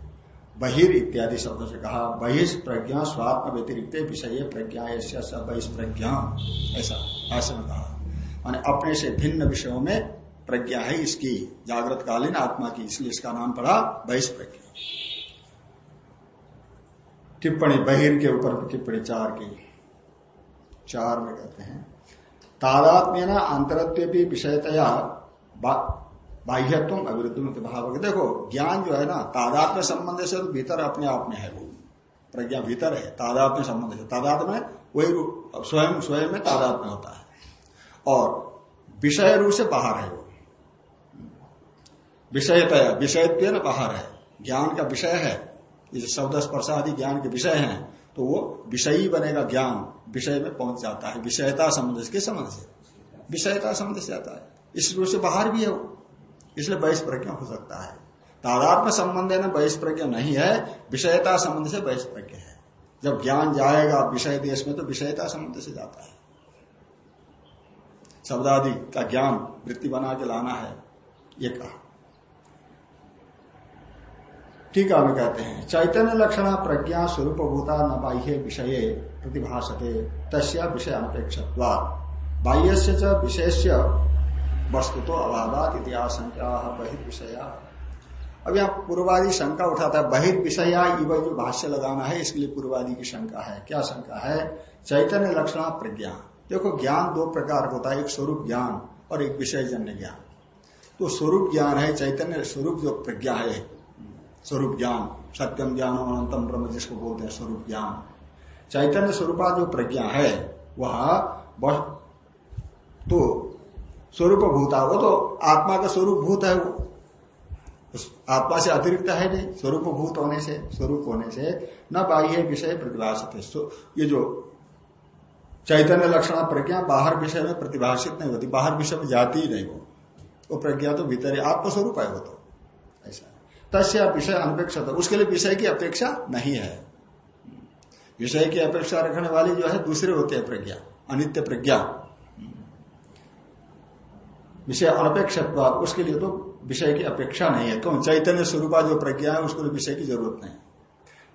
बहिर इत्यादि शब्दों से कहा बहिष प्रज्ञा स्वात्म व्यतिरिक्त विषय प्रज्ञा, ऐसा बहिष प्रज्ञा ऐसा ऐसा कहा। माने अपने से भिन्न विषयों में प्रज्ञा है इसकी जागृत कालीन आत्मा की, इसलिए इसका नाम पड़ा बहिष्प्रज्ञा। टिप्पणी, बहिर के ऊपर टिप्पणी, चार की। चार में कहते हैं तादात्म्य ना अंतरत्व भी विषयतया बाह्यत्व अविरुद्ध भाव। देखो, ज्ञान जो है ना, तादात्म्य संबंध से तो भीतर अपने आप में है वो प्रज्ञा भीतर है, तादात्म्य संबंध से। तादात्म्य वही स्वयं स्वयं में तादात्म्य होता है। और विषय रूप से बाहर है वो। विषयतया विषयत्व बाहर है। ज्ञान का विषय है। ये शब्द स्पर्श आदि ज्ञान के विषय हैं तो वो विषयी बनेगा ज्ञान, विषय में पहुँच जाता है, विषयता संबंध किस संबंध से। विषयता संबंध से जाता है। इस रूप से बाहर भी है वो। इसलिए बहिष प्रज्ञा हो सकता है। तादात्म संबंध है ना बहिष प्रज्ञा नहीं है, विषयता संबंध से बहिष प्रज्ञा है। जब ज्ञान जाएगा विषय देश में तो विषयता संबंध से जाता है। शब्दादि का ज्ञान वृत्ति बना के लाना है, ये कहा। टीका में कहते हैं, चैतन्य लक्षण प्रज्ञा स्वरूप भूता न बाह्य विषय प्रतिभाषते तस्या विषय अनपेक्ष बाह्य से विशेष वस्तु तो अभावात इतिहास बहिर्विषया। अब यहाँ पूर्वादि शंका उठाता है बहिर्विषया इव जो भाष्य लगाना है, इसके लिए पूर्वादि की शंका है। क्या शंका है? चैतन्य लक्षण प्रज्ञा। देखो, ज्ञान दो प्रकार होता है, एक स्वरूप ज्ञान और एक विषय जन्य ज्ञान। तो स्वरूप ज्ञान है, चैतन्य स्वरूप जो प्रज्ञा है स्वरूप ज्ञान सत्यम ज्ञान अनंतम ब्रह्म जिसको बोलते हैं स्वरूप ज्ञान चैतन्य स्वरूपा जो प्रज्ञा है, वह तो स्वरूप भूता वो तो आत्मा का स्वरूप भूत है वो। आत्मा से अतिरिक्त है नहीं स्वरूप भूत होने से, स्वरूप होने से न बाह्य विषय प्रतिभाषित है। ये जो चैतन्य लक्षण प्रज्ञा, बाहर विषय में प्रतिभाषित नहीं होती। बाहर विषय में जाती ही नहीं वो। वो प्रज्ञा तो भीतर आत्मस्वरूप है वो तो। ऐसा तस्य विषय अनपेक्षा उसके लिए विषय की अपेक्षा नहीं है। विषय की अपेक्षा रखने वाली जो है, दूसरे होते हैं प्रज्ञा, अनित्य प्रज्ञा। विषय अनपेक्ष उसके लिए तो विषय की अपेक्षा नहीं है। क्यों? चैतन्य स्वरूपा जो प्रज्ञा है, उसको विषय की ज़रूरत नहीं।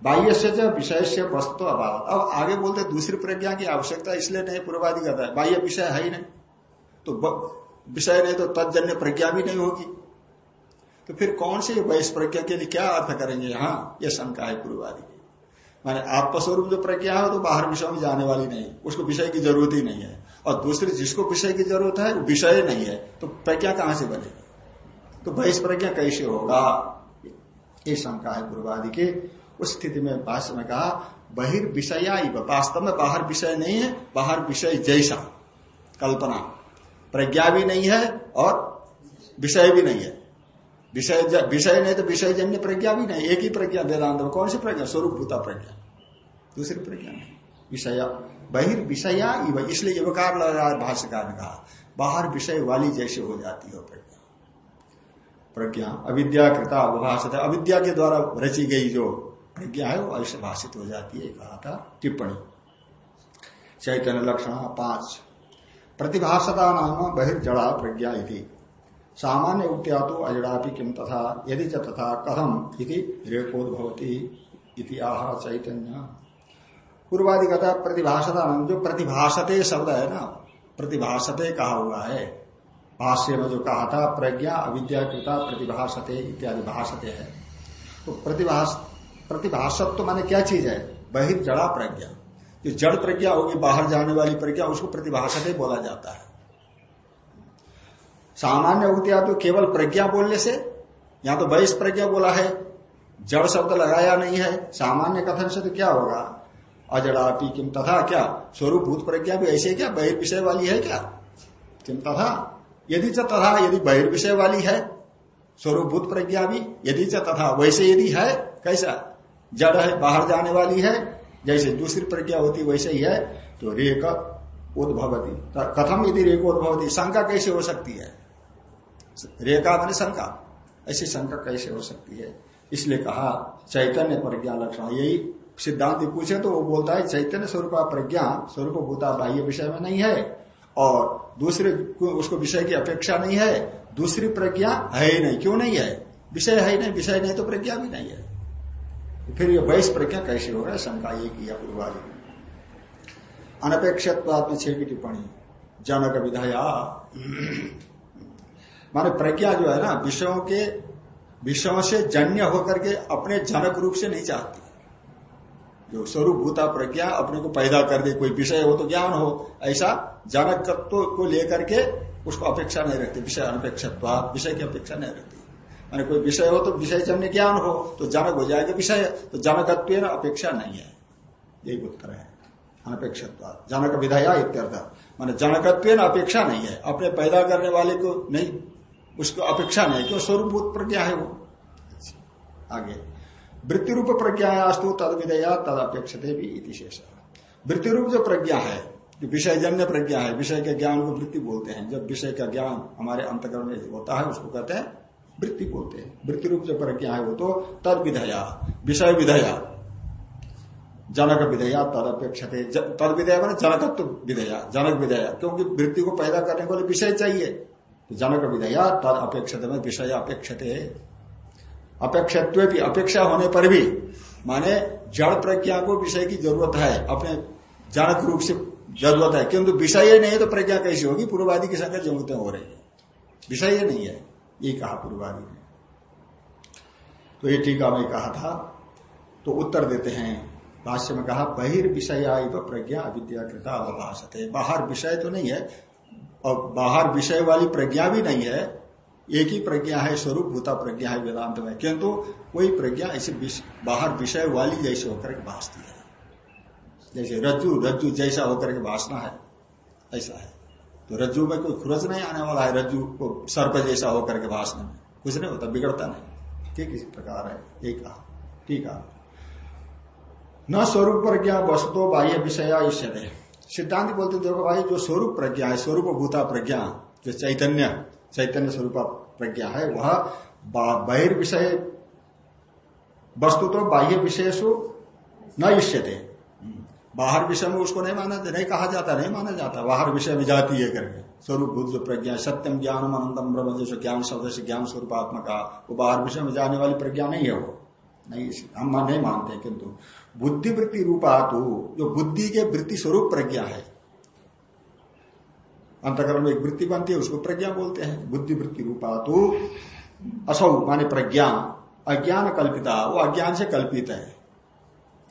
बाह्य से जो विषय से वस्तु अभाव अब आगे बोलते दूसरी प्रज्ञा की आवश्यकता इसलिए नहीं है। बाह्य विषय है ही नहीं। तो विषय नहीं तो तजन्य प्रज्ञा भी नहीं होगी। तो फिर कौन सी वैश प्रज्ञा के लिए क्या अर्थ करेंगे यहाँ? ये शंका है पूर्वादि की। माने आत्मस्वरूप जो प्रज्ञा है तो बाहर विषय में जाने वाली नहीं, उसको विषय की ज़रूरत ही नहीं है। और दूसरी, जिसको विषय की ज़रूरत है, वो विषय नहीं है। तो प्रज्ञा कहाँ से बनेगी? तो बहिष प्रज्ञा कैसे होगा? ये शंका है पूर्वादि की। उस स्थिति में भाष्य में कहा बहिर्विषया वास्तव में बाहर विषय नहीं है, बाहर विषय जैसा। कल्पना। प्रज्ञा भी नहीं है और विषय भी नहीं है। विषय विषय नहीं तो विषय जन्य प्रज्ञा भी नहीं, एक ही प्रज्ञा, वेदांत में कौन सी प्रज्ञा? स्वरूप भूता प्रज्ञा। दूसरी प्रज्ञा नहीं। विषय बहिर्विषया इसलिए युवकार लग भाष्यकार ने कहा, बाहर विषय वाली जैसे हो जाती हो प्रज्ञा। प्रज्ञा, अविद्या कृता अभाषित अविद्या के द्वारा रची गई जो प्रज्ञा है वो ऐसे भाषित हो जाती है, कहा था टिप्पणी। चैतन्य लक्षण पाँच। प्रतिभाषता नाम बहिर्जड़ा प्रज्ञा इति। सामान्य उक्त्या तो अजड़ापि किम तथा, यदि च तथा कथम इति रेकोद्भवती इति आह चैतन्य। पूर्वादि कहता प्रतिभाषता जो प्रतिभाषते शब्द है ना, प्रतिभाषते कहा हुआ है। भाष्य में जो कहा था, प्रज्ञा अविद्याकृता प्रतिभाषते इत्यादि भाषते है। तो प्रतिभाष प्रतिभाषक तो माने क्या चीज़ है? बहिर्जड़ा प्रज्ञा। जो जड़ प्रज्ञा होगी, बाहर जाने वाली प्रज्ञा, उसको प्रतिभाषते बोला जाता है। सामान्य उगतिया तो केवल प्रज्ञा बोलने से, या तो बहिष प्रज्ञा बोला है, जड़ शब्द लगाया नहीं है, सामान्य कथन से तो क्या होगा? अजड़ापी किम तथा क्या? स्वरूप भूत प्रज्ञा भी ऐसे क्या? बहिर्विषय वाली है क्या? किम तथा? यदि च तथा, यदि बहिर्विषय वाली है, स्वरूप भूत प्रज्ञा भी, यदि च तथा, वैसे यदि है, कैसा? जड़ है, बाहर जाने वाली है, जैसे दूसरी प्रज्ञा होती वैसे ही है तो रेक उद्भवती। कथम यदि रेक उद्भवती, शंका कैसे हो सकती है? रेखा मानी शंका। ऐसी शंका कैसे हो सकती है? इसलिए कहा, चैतन्य प्रज्ञा लक्षण। यही सिद्धांत पूछे तो वो बोलता है, चैतन्य स्वरूप प्रज्ञा, स्वरूप भूता बाह्य विषय में नहीं है। और दूसरे उसको विषय की अपेक्षा नहीं है। दूसरी प्रज्ञा है ही नहीं। क्यों नहीं है? विषय है ही नहीं, विषय नहीं तो प्रज्ञा भी नहीं है। फिर ये वैश प्रज्ञा कैसे हो रहा है? शंका ये किया पूर्वादि अनपेक्षित में। छह की टिप्पणी। जनक विधया। माने प्रज्ञा जो है ना, विषयों के, विषयों से जन्य होकर के अपने जनक रूप से नहीं चाहती। जो स्वरूप भूता प्रज्ञा अपने को पैदा कर दे, कोई विषय हो तो ज्ञान हो, ऐसा जनक तत्व को लेकर के उसको अपेक्षा नहीं रखती विषय अनपेक्षित विषय की अपेक्षा नहीं रखती माने कोई विषय हो तो विषय जन्य ज्ञान हो तो जनक हो जाएगा विषय तो जनकत्व अपेक्षा नहीं है। यही उत्तर है। अनपेक्षित जनक विधया इत्यर्थ। माने जनकत्व अपेक्षा नहीं है। अपने पैदा करने वाले को नहीं उसको अपेक्षा नहीं क्यों? स्वरूप प्रज्ञा है वो। आगे। वृत्ति रूप प्रज्ञा अस्तु तद विधया तद अपेक्षते भी शेष। वृत्ति रूप जो प्रज्ञा है, जो विषय जन्य प्रज्ञा है, विषय के ज्ञान को वृत्ति बोलते हैं। जब विषय का ज्ञान हमारे अंतकरण में होता है, उसको कहते हैं वृत्ति बोलते हैं। वृत्ति रूप जो प्रज्ञा है वो तो तद विधया, विषय विधया। जनक विधया, तद अपेक्षते। तद विधया मैंने जनकत्व विधया, जनक विधया। क्योंकि वृत्ति को पैदा करने के लिए विषय चाहिए। जनक विधया तद अपेक्षित में विषय अपेक्षते। अपेक्षत्व भी अपेक्षा होने पर भी, माने जड़ प्रज्ञा को विषय की ज़रूरत है, अपने जनक रूप से ज़रूरत है, किंतु विषय नहीं तो प्रज्ञा कैसी होगी? पूर्वादि की संख्या जरूरतें हो रही है। विषय नहीं है, ये कहा पूर्वादि ने। तो ये टीका में कहा था तो उत्तर देते हैं। भाष्य में कहा बहिर्विषय प्रज्ञा अविद्या कृता अवभाषते बाहर विषय तो नहीं है और बाहर विषय वाली प्रज्ञा भी नहीं है। एक ही प्रज्ञा है स्वरूप, भूता प्रज्ञा है, वेदांत में। किंतु कोई प्रज्ञा ऐसी बाहर विषय वाली जैसे होकर के भाषती है। जैसे रज्जु रज्जु जैसा होकर के भाषना है, ऐसा है। तो रज्जु में कोई खुरज नहीं आने वाला है, रज्जु को सर्प जैसा होकर के भाषण में। कुछ नहीं होता, बिगड़ता नहीं। ठीक इस प्रकार है, एक कहा। ठीक है न स्वरूप प्रज्ञा वस्तु बाह्य विषय सिद्धांत बोलते देखो भाई, जो स्वरूप प्रज्ञा है स्वरूप भूता प्रज्ञा, जो चैतन्य चैतन्य स्वरूप प्रज्ञा है, वह बहिर्विषय वस्तु तो बाह्य विषय न इष्यते। बाहर विषय में उसको नहीं माना, नहीं कहा जाता, नहीं माना जाता। बाहर विषय में जाती है करके। स्वरूप भूत जो प्रज्ञा सत्यम ज्ञान अनंतम ब्रह्म जैसे ज्ञान शब्द से ज्ञान स्वरूपात्मका। वो बाहर विषय में जाने वाली प्रज्ञा नहीं है वो। नहीं, हम नहीं मानते, किंतु बुद्धिवृत्ति रूपा तो जो बुद्धि के वृत्ति स्वरूप प्रज्ञा है। अंतकरण में एक वृत्ति बनती है उसको प्रज्ञा बोलते हैं। बुद्धि वृत्ति रूपा तो असौ माने प्रज्ञा। अज्ञान कल्पिता वो अज्ञान से कल्पित है।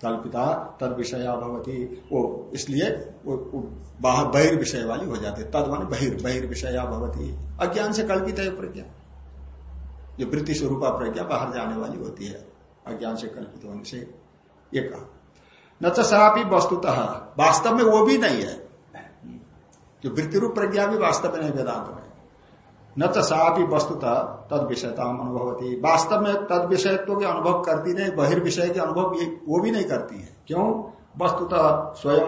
कल्पिता तद विषया भवती। वो इसलिए वो, वो बाहर बहिर्विषय वाली हो जाती है। तद मान बहिर् बहिर्विषया भवती। अज्ञान से कल्पित है प्रज्ञा। जो वृत्ति स्वरूपा प्रज्ञा बाहर जाने वाली होती है। अज्ञान से कल्पित होने से ये कहा। न चापी वस्तुतः, वास्तव में वो भी नहीं है। जो वृत्ति रूप प्रज्ञा भी वास्तव में नहीं, वेदांत में। न चापी वस्तुतः, तद विषयता अनुभवती। वास्तव में तद विषयत्व के अनुभव करती नहीं, बहिर्विषय के अनुभव वो भी नहीं करती है। क्यों? वस्तुतः स्वयं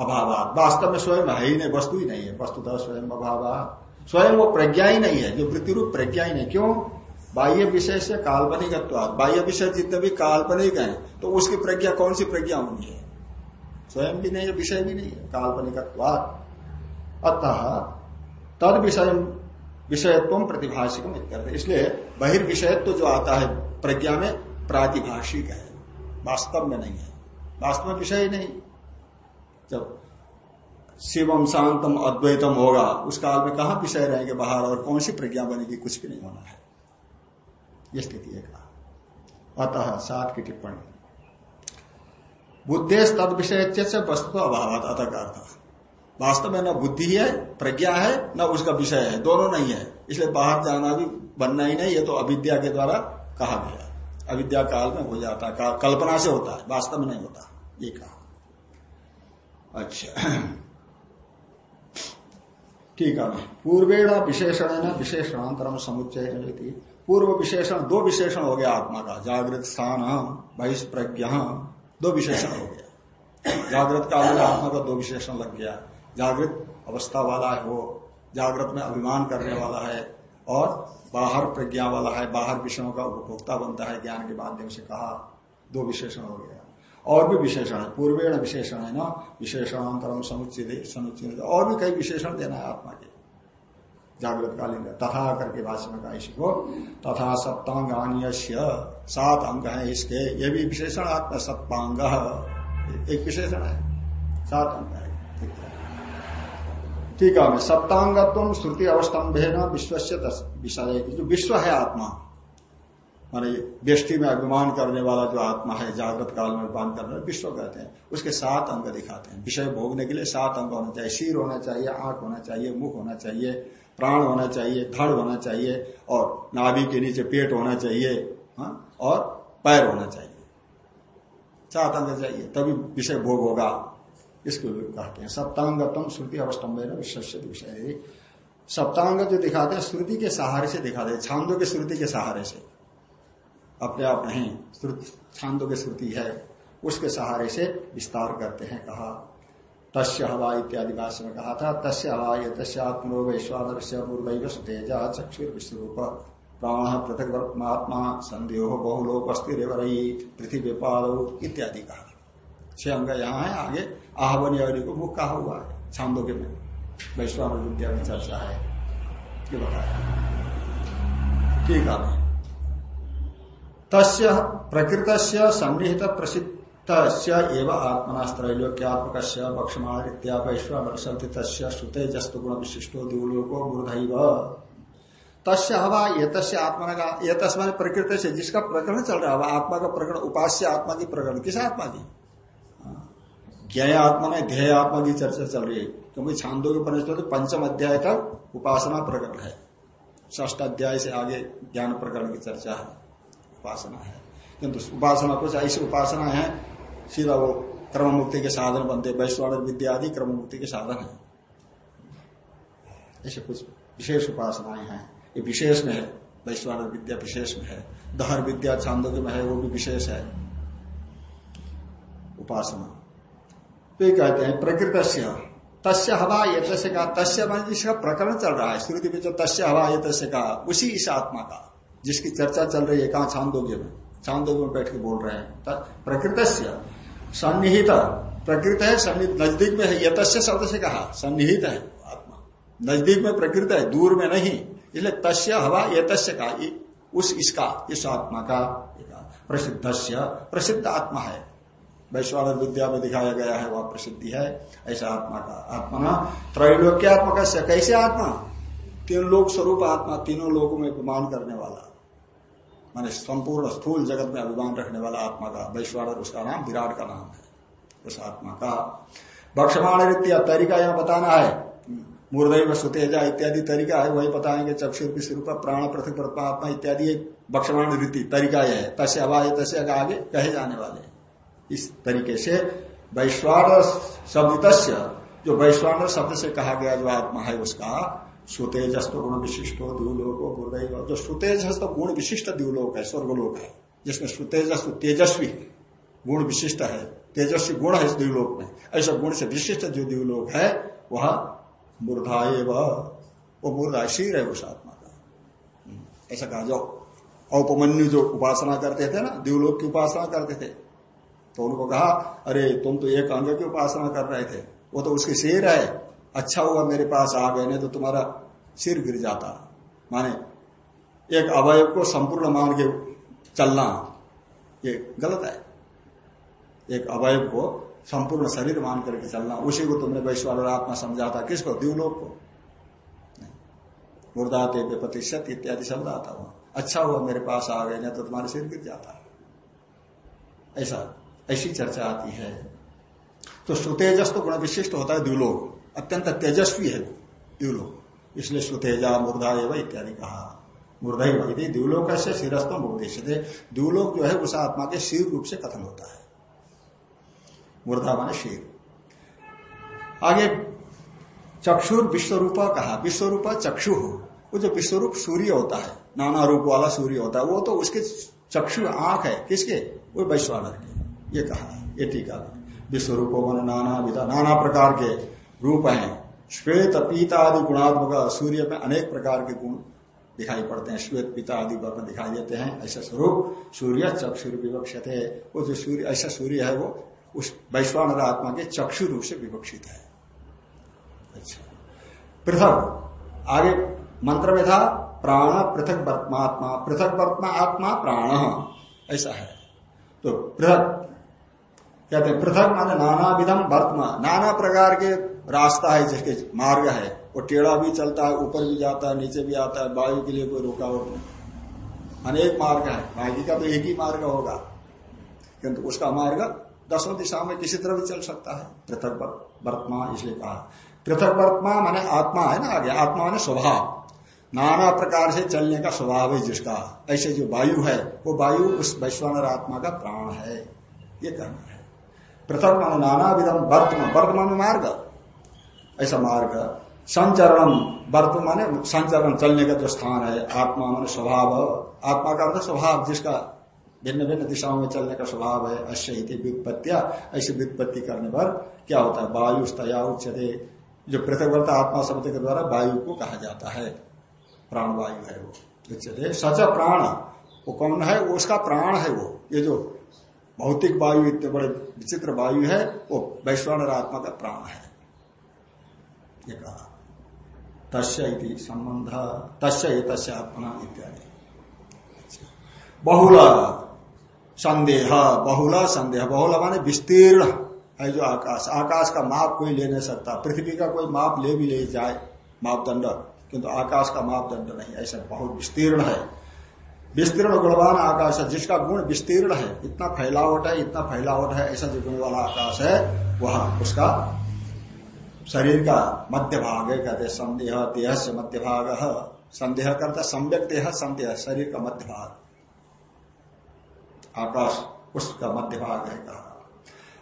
अभाव वास्तव में स्वयं है ही नहीं, वस्तु ही नहीं है। वस्तुतः स्वयं अभाव स्वयं वो प्रज्ञा ही नहीं है, जो वृत्ति रूप प्रज्ञा ही नहीं। क्यों? बाह्य विषय से काल्पनिक बाह्य विषय जितने भी काल्पनिक है तो उसकी प्रज्ञा, कौन सी प्रज्ञा होनी है? स्वयं भी नहीं है, विषय भी नहीं है, काल्पनिक अतः तद विषय, विषयत्व प्रतिभाषिकम इत्यर्थ। इसलिए बहिर्विषयत्व जो आता है प्रज्ञा में, प्रातिभाषिक है, वास्तव में नहीं है। वास्तव में विषय नहीं। जब शिवम शांतम अद्वैतम होगा, उस काल में कहा विषय रहेंगे बाहर और कौन सी प्रज्ञा बनेगी? कुछ भी नहीं होना है। ये स्थिति है कहा। अतः सात की टिप्पणी। बुद्धेश तद विषय से वस्तु अभाव अतः का अर्थ? वास्तव में न बुद्धि है प्रज्ञा है, न उसका विषय है, दोनों नहीं है। इसलिए बाहर जाना भी बनना ही नहीं, ये तो अविद्या के द्वारा कहा गया अविद्या काल में हो जाता है कल्पना से होता है, वास्तव में नहीं होता, ये कहा। अच्छा। ठीक है। पूर्वेण विशेषण विशेषणांतरम समुच्चय पूर्व विशेषण, दो विशेषण हो गया आत्मा का। जागृत स्थान बहिष्प्रज्ञ दो विशेषण हो गया। जागृत काल में आत्मा का दो विशेषण लग गया। जागृत अवस्था वाला है वो, जागृत में अभिमान करने वाला है और बाहर प्रज्ञा वाला है, बाहर विषयों का उपभोक्ता बनता है, ज्ञान के माध्यम से कहा, दो विशेषण हो गया। और भी विशेषण है, पूर्वेण विशेषण है ना विशेषणांतरम समुचित समुचित और भी कई विशेषण देना है आत्मा के। जागृत कालीन तथा करके भाष्य में कहा को तथा सप्तांग सात अंग है इसके, ये भी विशेषण आत्मा, सप्तांग। एक विशेषण है। सात अंग है। ठीक है। सप्तांगत्व श्रुति अवस्तंभे न विश्व विषय। जो विश्व है आत्मा माने व्यष्टि में अभिमान करने वाला जो आत्मा है, जागृत काल में अभिमान करने वाला विश्व कहते हैं। उसके सात अंग दिखाते हैं। विषय भोगने के लिए सात अंग होना चाहिए। सिर होना चाहिए, आँख होना चाहिए, मुख होना चाहिए, प्राण होना चाहिए, धड़ होना चाहिए, और नाभि के नीचे पेट होना चाहिए, हा? और पैर होना चाहिए। सात अंग चाहिए, तभी विषय भोग होगा। इसको कहते हैं। सप्तांगतम श्रुति अवस्तंभ विश्व विषय सप्तांग जो दिखाते हैं, श्रुति के सहारे से दिखाते हैं, छांदों के श्रुति के सहारे से। अपने आप नहीं छांदों की श्रुति है, उसके सहारे से विस्तार करते हैं कहा। तस्य हवा इत्यादि भाषा में कहा था, तस्य हवा ये तस्यात्मनो वैश्वानर से पूर्व तेजा चक्षुर विश्वरूप प्राण पृथक महात्मा संदेह बहुलोक अस्थिर पृथ्वी पालो इत्यादि कहा। छह अंग यहाँ है, आगे आहवन अवधि को मुख कहा हुआ है छांदोग्य में। वैश्वान विद्या में चर्चा है, ये बताया। ठीक है। तस्य प्रकृत सन्निहित प्रसिद्ध एवं आत्मनास्त्रैलोक्यात्मक इत्यापैश्वरसंति तस्य सुतेजस्तु गुण विशिष्टो दिवलोको मूर्धैव तस्य हवा ये तस्य आत्मा का ये तस्मान प्रकृति से जिसका प्रकरण चल रहा है आत्मा का प्रकरण, उपास्य आत्मा की प्रकरण, किस आत्मा की? ज्ञ आत्मा ने ध्येय आत्मा की चर्चा चल रही है। क्योंकि छांदो के परिस्थिति तो पंचम अध्याय तक उपासना प्रकरण है। ष्ट अध्याय से आगे ज्ञान प्रकरण की चर्चा है। उपासना है। किंतु उपासना कुछ ऐसी उपासना है, सीधा वो क्रम मुक्ति के साधन बनते वैश्वाण विद्या आदि क्रम मुक्ति के साधन है। ऐसे कुछ विशेष उपासनाएँ हैं। ये विशेष में है। वैश्वाण विद्या विशेष में है। दहर विद्या छांदोग्य में है, वो भी विशेष है। उपासना। तो ये कहते हैं प्रकृत तस्य हवा ये तस्य का, तस्य मान जिसका प्रकरण चल रहा है। श्रुति में जो तस्य हवा ये तस्य का, उसी इस आत्मा का। जिसकी चर्चा चल रही है, कहा छांदोग्य में? छांदोग्य में बैठ के बोल रहे हैं। प्रकृत सन्निहित, प्रकृत है, सन्निहित, नज़दीक में है, यतस्य शब्द से कहा, सन्निहित है आत्मा। नज़दीक में प्रकृत है, दूर में नहीं। इसलिए तस्य हवा ये तस्य का उस इसका, इस आत्मा का प्रसिद्ध प्रसिद्ध आत्मा है। वैश्वान विद्या में दिखाया गया है, वह प्रसिद्धि है, ऐसा आत्मा का, आत्मा ना त्रैलोक्यात्मक कैसे आत्मा? तीन लोक स्वरूप आत्मा, तीनों लोगों में अभिमान करने वाला। माने संपूर्ण स्थूल जगत में अभिमान रखने वाला आत्मा का वैश्वान उसका नाम विराट का नाम है। उस आत्मा का बक्षमाण रीत्या तरीका यहाँ बताना है। मूर्दय सुतेजा इत्यादि तरीका है, वही बताएँगे चक्षुर विश्व प्राण पृथक परमात्मा इत्यादि बक्षमाण रीति तरीका यह है। तस्य अवाय तस्य आगे कहे जाने वाले इस तरीके से वैश्वान शब्द जो वैश्वान शब्द से कहा गया जो आत्मा है, उसका सुतेजस्त गुण विशिष्ट हो। द्यूलोक हो गुरुदैव जो सुतेजस्त गुण विशिष्ट द्यूलोक है स्वर्गलोक है जिसमें सुतेजस्त तेजस्वी गुण विशिष्ट है तेजस्वी गुण है इस द्व्यूलोक में ऐसा गुण से विशिष्ट जो द्व्यूलोक है वह मूर्धा वो मूर्धा शीर है उस आत्मा का ऐसा कहा जाओ औपमन्यु जो उपासना करते थे ना द्व्यूलोक की उपासना करते थे तो उनको कहा अरे तुम तो एक अंग की उपासना कर रहे थे वो तो उसके सिर है। अच्छा हुआ मेरे पास आ गए, नहीं तो तुम्हारा सिर गिर जाता। माने एक अवयव को संपूर्ण मान के चलना, ये गलत है। एक अवयव को संपूर्ण शरीर मान करके चलना, उसी को तुमने वैश्वाल आत्मा समझा था। किसको? दिवलोक को। मुर्दाते प्रतिशत इत्यादि शब्द आता हुआ। अच्छा हुआ मेरे पास आ गए, नहीं तो तुम्हारे सिर गिर जाता। ऐसा, ऐसी चर्चा आती है। तो सुतेजस तो गुण विशिष्ट होता है द्व्यूलोक अत्यंत तेजस्वी है द्व्यूलोक इसलिए सुतेजा मूर्धा एवं इत्यादि कहा। मुर्धा ही द्व्यूलोक से शिरस्तम उपदेश थे। द्व्यूलोक जो है, उस आत्मा के शिव रूप से कथन होता है। मूर्धा माने शिव आगे, चक्षुर विश्वरूप कहा। विश्वरूप चक्षु हो। वो जो विश्वरूप सूर्य होता है, नाना रूप वाला सूर्य होता है, वो तो उसके चक्षु आँख है। किसके? वो वैश्वानर के। ये कहा। ये टीका विश्व रूपों मन नाना विधा। नाना प्रकार के रूप हैं। श्वेत पीता आदि गुणात्मक सूर्य में अनेक प्रकार के गुण दिखाई पड़ते हैं। श्वेत पीता आदि वर्ण दिखाई देते हैं। ऐसा स्वरूप सूर्य चक्षु विवक्षित है। वो जो सूर्य, ऐसा सूर्य है वो उस वैश्वान आत्मा के चक्षु रूप से विवक्षित है। अच्छा। पृथक। आगे मंत्र में था, प्राण पृथक वर्तमात्मा, पृथक वर्तमा आत्मा प्राण। ऐसा है। तो पृथक, कहते हैं, पृथक माने नाना विधम वर्तमान। नाना प्रकार के रास्ता है जिसके मार्ग है, वो टेढ़ा भी चलता है, ऊपर भी जाता है, नीचे भी आता है, वायु के लिए कोई रुकावट नहीं। अनेक मार्ग है। बाकी का तो एक ही मार्ग होगा, किंतु उसका मार्ग दसों दिशा में किसी तरह भी चल सकता है। पृथक वर्तमान, इसलिए कहा। पृथक वर्तमान माने आत्मा है ना आगे। आत्मा माने स्वभाव। नाना प्रकार से चलने का स्वभाव है जिसका। ऐसे जो वायु है, वो वायु उस वैश्वानर आत्मा का प्राण है। ये कहना है। पृथक मान नाना विधम वर्तमान। वर्तमान मार्ग। ऐसा मार्ग। संचरण वर्तमान संचरण चलने का जो स्थान है, आत्मा मान स्वभाव। आत्मा का अर्थ स्वभाव, जिसका भिन्न भिन्न दिशाओं में चलने का स्वभाव है अश्य व्युत्पत्तिया। ऐसी व्युत्पत्ति करने पर क्या होता है? वायु स्तया उच्चते जो पृथक आत्मा शब्द के द्वारा वायु को कहा जाता है। प्राण वायु है वो उच्चते सच प्राण, वो कौन है? उसका प्राण है वो। ये जो भौतिक वायु, इतने बड़े विचित्र वायु है, वो वैश्वान आत्मा का प्राण है। ये कहा तस्य संबंध तस्य तस्य आत्मा इत्यादि। बहुल संदेह, बहुला संदेह, बहुला माने विस्तीर्ण है जो आकाश। आकाश का माप कोई ले नहीं सकता। पृथ्वी का कोई माप ले भी ले जाए, मापदंड। किंतु आकाश का मापदंड नहीं, ऐसा बहुत विस्तीर्ण है। विस्तीर्ण गुणवान आकाश है, जिसका गुण विस्तीर्ण है। इतना फैलावट है, इतना फैलावट है, ऐसा जो गुण वाला आकाश है, वह उसका शरीर का मध्य भाग है कहते संदेह देह से मध्य भाग संदेह करता सम्यक देह, संदेह शरीर का मध्य भाग आकाश उसका मध्य भाग है कहा।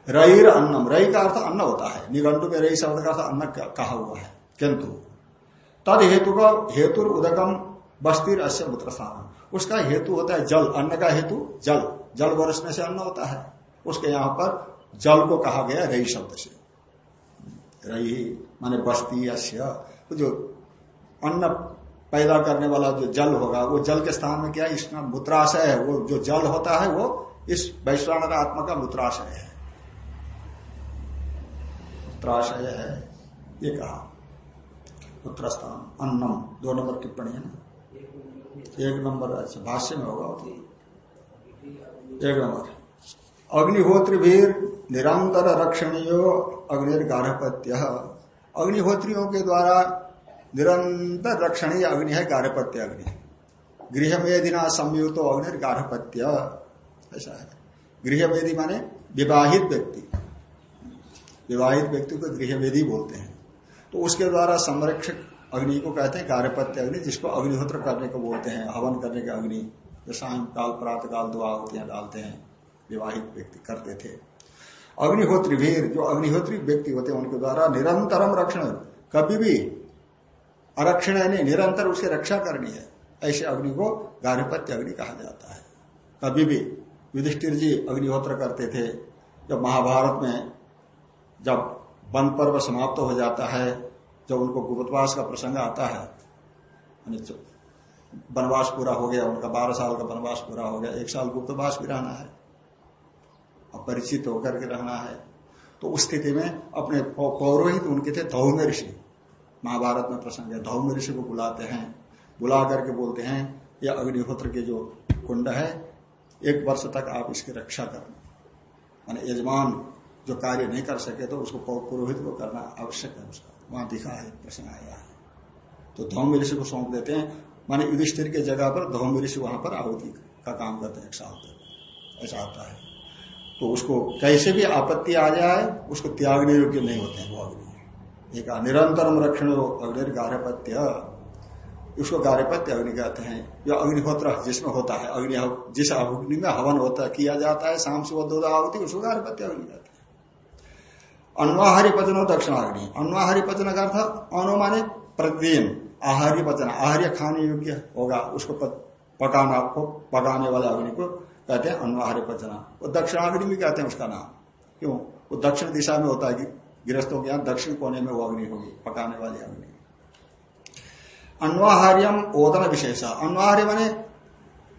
रईर अन्नम, रई का अर्थ अन्न होता है। निगंटु में रई शब्द का अर्थ अन्न कहा हुआ है, किंतु तद हेतु का हेतु उदगम बस्तिर अश्य मूत्र उसका हेतु होता है जल, अन्न का हेतु जल। जल बरसने से अन्न होता है। उसके यहाँ पर जल को कहा गया रई शब्द से। रही माने बस्ती या जो अन्न पैदा करने वाला जो जल होगा, वो जल के स्थान में क्या इसका मूत्राशय है। वो जो जल होता है, वो इस वैश्वानर आत्मा का मूत्राशय है। मूत्राशय है, ये कहा। मूत्रस्थान, अन्नम, दो नंबर टिप्पणी है ना? एक नंबर अच्छा भाष्य में होगा एक नंबर। अग्निहोत्री भीर निरंतर रक्षणीय अग्निर्गारहपत्य। अग्निहोत्रियों के द्वारा निरंतर रक्षणीय अग्नि है गारहपत्य अग्नि। गृह मेदिना संयुक्त तो अग्निर्गारहपत्य। ऐसा है। गृह वेदी माने विवाहित व्यक्ति। विवाहित व्यक्ति को गृह वेदी बोलते हैं। तो उसके द्वारा संरक्षक अग्नि को कहते हैं कार्यपत्य अग्नि, जिसको अग्निहोत्र करने को बोलते हैं, हवन करने का अग्नि जो काल प्रातः काल दुआ होती है, डालते हैं। विवाहित व्यक्ति करते थे। अग्निहोत्री भीर जो अग्निहोत्री व्यक्ति होते हैं, उनके द्वारा निरंतरम रक्षण, कभी भी अरक्षण नहीं निरंतर उसकी रक्षा करनी है, ऐसे अग्नि को गार्भपत्य अग्नि कहा जाता है। कभी भी युधिष्ठिर जी अग्निहोत्र करते थे, जब महाभारत में जब वन पर्व समाप्त हो जाता है, जब उनको गुप्तवास का प्रसंग आता है वनवास पूरा हो गया, उनका बारह साल का वनवास पूरा हो गया, एक साल गुप्तवास भी रहना है। अपरिचित होकर के रहना है। तो उस स्थिति में अपने पौरोहित उनके थे धौम ऋषि। महाभारत में प्रसंग है धौम ऋषि को बुलाते हैं। बुला करके बोलते हैं, ये अग्निहोत्र के जो कुंड है, एक वर्ष तक आप इसकी रक्षा करना। मान यजमान जो कार्य नहीं कर सके तो उसको पुरोहित को करना आवश्यक है उसका। वहाँ दिखा है, प्रश्न आया है। तो धौम ऋषि को सौंप देते हैं। माने युधिष्ठिर के जगह पर धौम ऋषि वहाँ पर आहुति का काम करते हैं, एक तक ऐसा आता है। तो उसको कैसे भी आपत्ति आ जाए, उसको त्यागने योग्य नहीं होते हैं वो अग्नि। एक निरंतरम रक्षण अग्नि गार्हपत्य। उसको गार्हपत्य अग्नि कहते हैं। जो अग्निहोत्र जिसमें होता है, अग्नि जिस अग्नि में हवन होता किया जाता है, शाम सुबह दो आहुति उसको गार्हपत्य अग्नि कहते हैं। अन्वाहारी पचन दक्षिणाग्नि। अन्वाहारी पचन का अर्थ अनुमाने प्रतिदिन आहार्य पचन आहार्य खाने योग्य होगा। उसको पकाना को पकाने वाले अग्नि को कहते हैं अनुहार्य पचना वो दक्षिणाग्नि भी कहते हैं उसका नाम। क्यों? वो दक्षिण दिशा में होता है कि गृहस्थों के यहाँ दक्षिण कोने में वो अग्नि होगी, पकाने वाली अग्नि। अन्वाहार्यम ओदन विशेष। अन्वाहार्य माने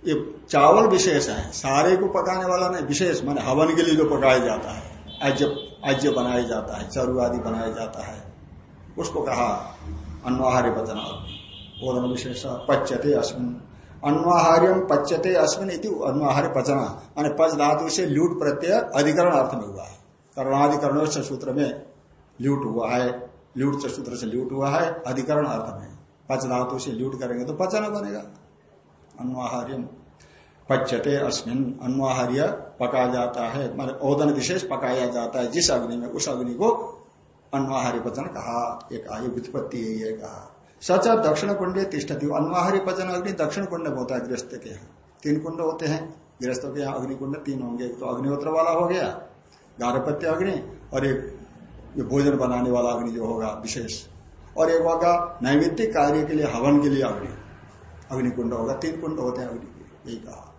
ये चावल विशेष है, सारे को पकाने वाला नहीं, विशेष माने हवन के लिए जो पकाया जाता है आज्य बनाया जाता है, चरु आदि बनाया जाता है, उसको कहा अन्वाहार्य वचन ओदन विशेष, पच्यते अस्मिन अन्वाहार्यम पच्यते अस्मिन इति अन्वाहार्य पचना। मान पच धातु से ल्यूट प्रत्यय अधिकरण अर्थ में हुआ। है कर्णाधिकरण सूत्र में ल्यूट हुआ है, ल्यूट सूत्र से ल्यूट हुआ है अधिकरण अर्थ में पच धातु से ल्यूट करेंगे तो पचना बनेगा। अन्वाहार्यम पच्यते अस्मिन, अन्वाहार्य पका जाता है। मान ओदन विशेष पकाया जाता है, जिस अग्नि में उस अग्नि को अन्वाहार्य पचन कहा। एक आयु व्युत्पत्ति है कहा। सच दक्षिण कुंड तिष्ठती अन्वाहार्य पचन अग्नि, दक्षिण कुंड में होता है गृहस्थ के यहाँ तीन कुंड होते हैं। गृहस्थों के यहाँ अग्नि कुंड, तीन होंगे। तो अग्निहोत्र वाला हो गया, गारहपत्य अग्नि, और एक ये भोजन बनाने वाला अग्नि जो होगा, विशेष। और एक होगा नैमित्तिक कार्य के लिए, हवन के लिए अग्नि। अग्निकुंड होगा, तीन कुंड होते हैं अग्नि के यही कहा।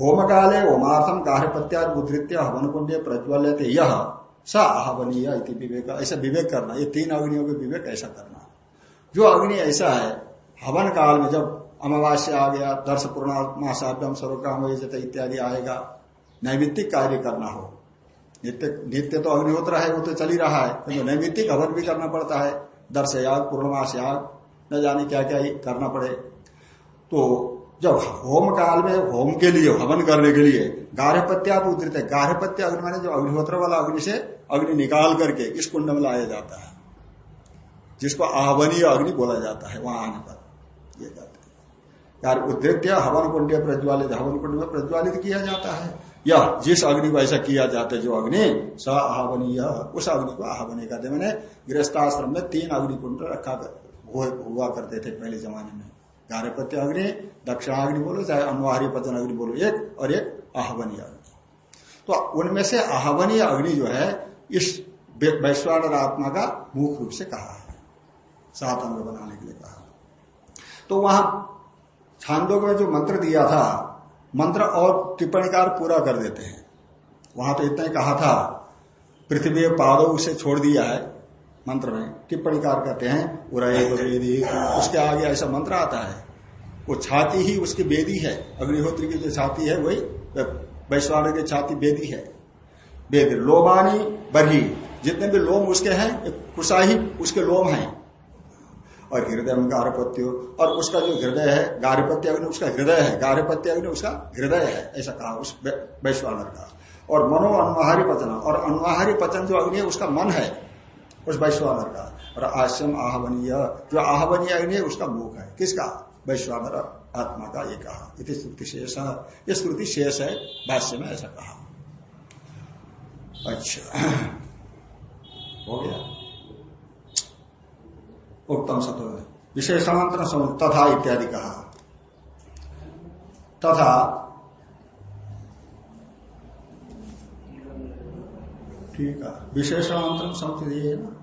होम काले होमार्थम गार्हपत्या उद्धृत्य, हवन कुंड प्रज्वल्य यह स विवेक। ऐसा विवेक करना, ये तीन अग्नियों के विवेक ऐसा करना। जो अग्नि ऐसा है, हवन काल में जब अमावास्य आ गया, दर्श पूर्णमाशाभ्यम स्वरूप इत्यादि आएगा, नैमित्तिक कार्य करना हो। नित्य नित्य तो अग्निहोत्र है, वो तो चल ही रहा है। किंतु नैमित्तिक हवन भी करना पड़ता है, दर्श याग, पूर्णमास याग, न जाने क्या क्या ही करना पड़े। तो जब होम काल में, होम के लिए, हवन करने के लिए गार्हपत्या उद्धृत है। गार्हपत्या अग्नि माने जो अग्निहोत्र वाला अग्नि से अग्नि निकाल करके इस कुंड में लाया जाता है। जिसको आहवनीय अग्नि बोला जाता है, वहाँ आने पर। ये कहते हैं यार उद्धृत्य हवन कुंड प्रज्वालित? हवन कुंड में प्रज्वालित किया जाता है। या जिस अग्नि को ऐसा किया जाता है, जो अग्नि, स आहवनीय, उस अग्नि को आहवनीय कहते मैंने गृहस्थाश्रम में तीन अग्नि कुंड रखा हुआ करते थे पहले जमाने में। गार्हपत्य अग्नि, दक्षिणाग्नि बोलो, चाहे अनुहारी पतन अग्नि बोलो, एक और एक आहवनीय अग्नि। तो उनमें से आहवनीय अग्नि जो है, इस वैश्वान आत्मा का मुख्य रूप से कहा है। सात अंग बनाने के लिए कहा। तो वहाँ छांदों में जो मंत्र दिया था, मंत्र और टिप्पणीकार पूरा कर देते हैं। वहाँ तो इतना ही कहा था, पृथ्वी पादों उसे छोड़ दिया है, मंत्र में। टिप्पणीकार कहते हैं, उरय वेदी, उसके आगे ऐसा मंत्र आता है। वो छाती ही उसकी बेदी है, अग्निहोत्री की जो छाती है, वही वैश्वान की छाती बेदी है। वेद, लोमानी बरही, जितने भी लोम उसके हैं कुशा ही उसके लोम हैं। और हृदय में गारहपत्य और उसका जो हृदय है, गारहपत्य अग्नि, उसका हृदय है, गारहपत्य अग्नि, उसका हृदय है, ऐसा कहा उस वैश्वानर का। और मनो अनुहारी पचन, और अनुहारी पचन जो अग्नि है, उसका मन है, उस वैश्वानर का। और आश्रम आहवनीय, जो आहवनीय अग्नि है, उसका मुख है। किसका? वैश्वानर आत्मा का, ये कहा। श्रुति शेष। ये श्रुति शेष है, भाष्य में ऐसा कहा। अच्छा। हो गया। उत्तम सत्व विशेषांतर तथा इत्यादि कहा। तथा ठीक है। विशेषांतरम शब्द ये ना?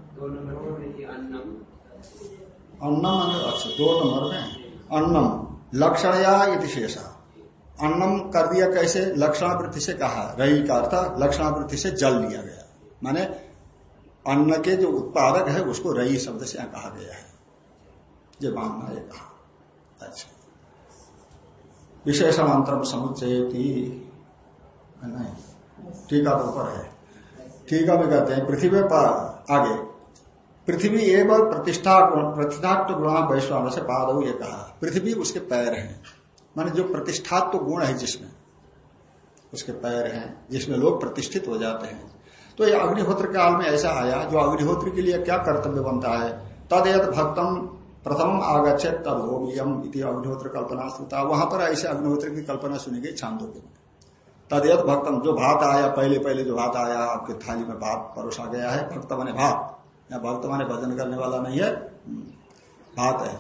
अन्नम अच्छा दो नंबर में अन्नम, लक्षणया इति शेषा। अन्नम कर दिया कैसे? लक्षणावृत्ति से कहा। रही का अर्थ, लक्षणावृत्ति से जल लिया गया। माने अन्न के जो उत्पादक है, उसको रई शब्द से यहाँ कहा गया है। ये मानना ये कहा। अच्छा। विशेषणांतरम समुच्चय नहीं है तो ऊपर है। टीका है कहते हैं, पृथ्वी पर आगे, पृथ्वी एवं प्रतिष्ठा, प्रतिष्ठात्व गुण वैश्वान से पाद ये कहा। पृथ्वी उसके पैर हैं। माने जो प्रतिष्ठात्व गुण है जिसमें, उसके पैर हैं, जिसमें लोग प्रतिष्ठित हो जाते हैं। तो ये अग्निहोत्र काल में ऐसा आया, जो अग्निहोत्र के लिए क्या कर्तव्य बनता है? तद यद भक्तम प्रथम आगछे तद होमियम इति अग्निहोत्र कल्पना सुता वहाँ पर ऐसे अग्निहोत्र की कल्पना सुनी गई छांदो के तदेत भक्तम, जो भात आया, पहले पहले जो भात आया, आपके थाली में भात परोसा गया है, भक्त माने भात। या भक्त माने भजन करने वाला नहीं है, भात है।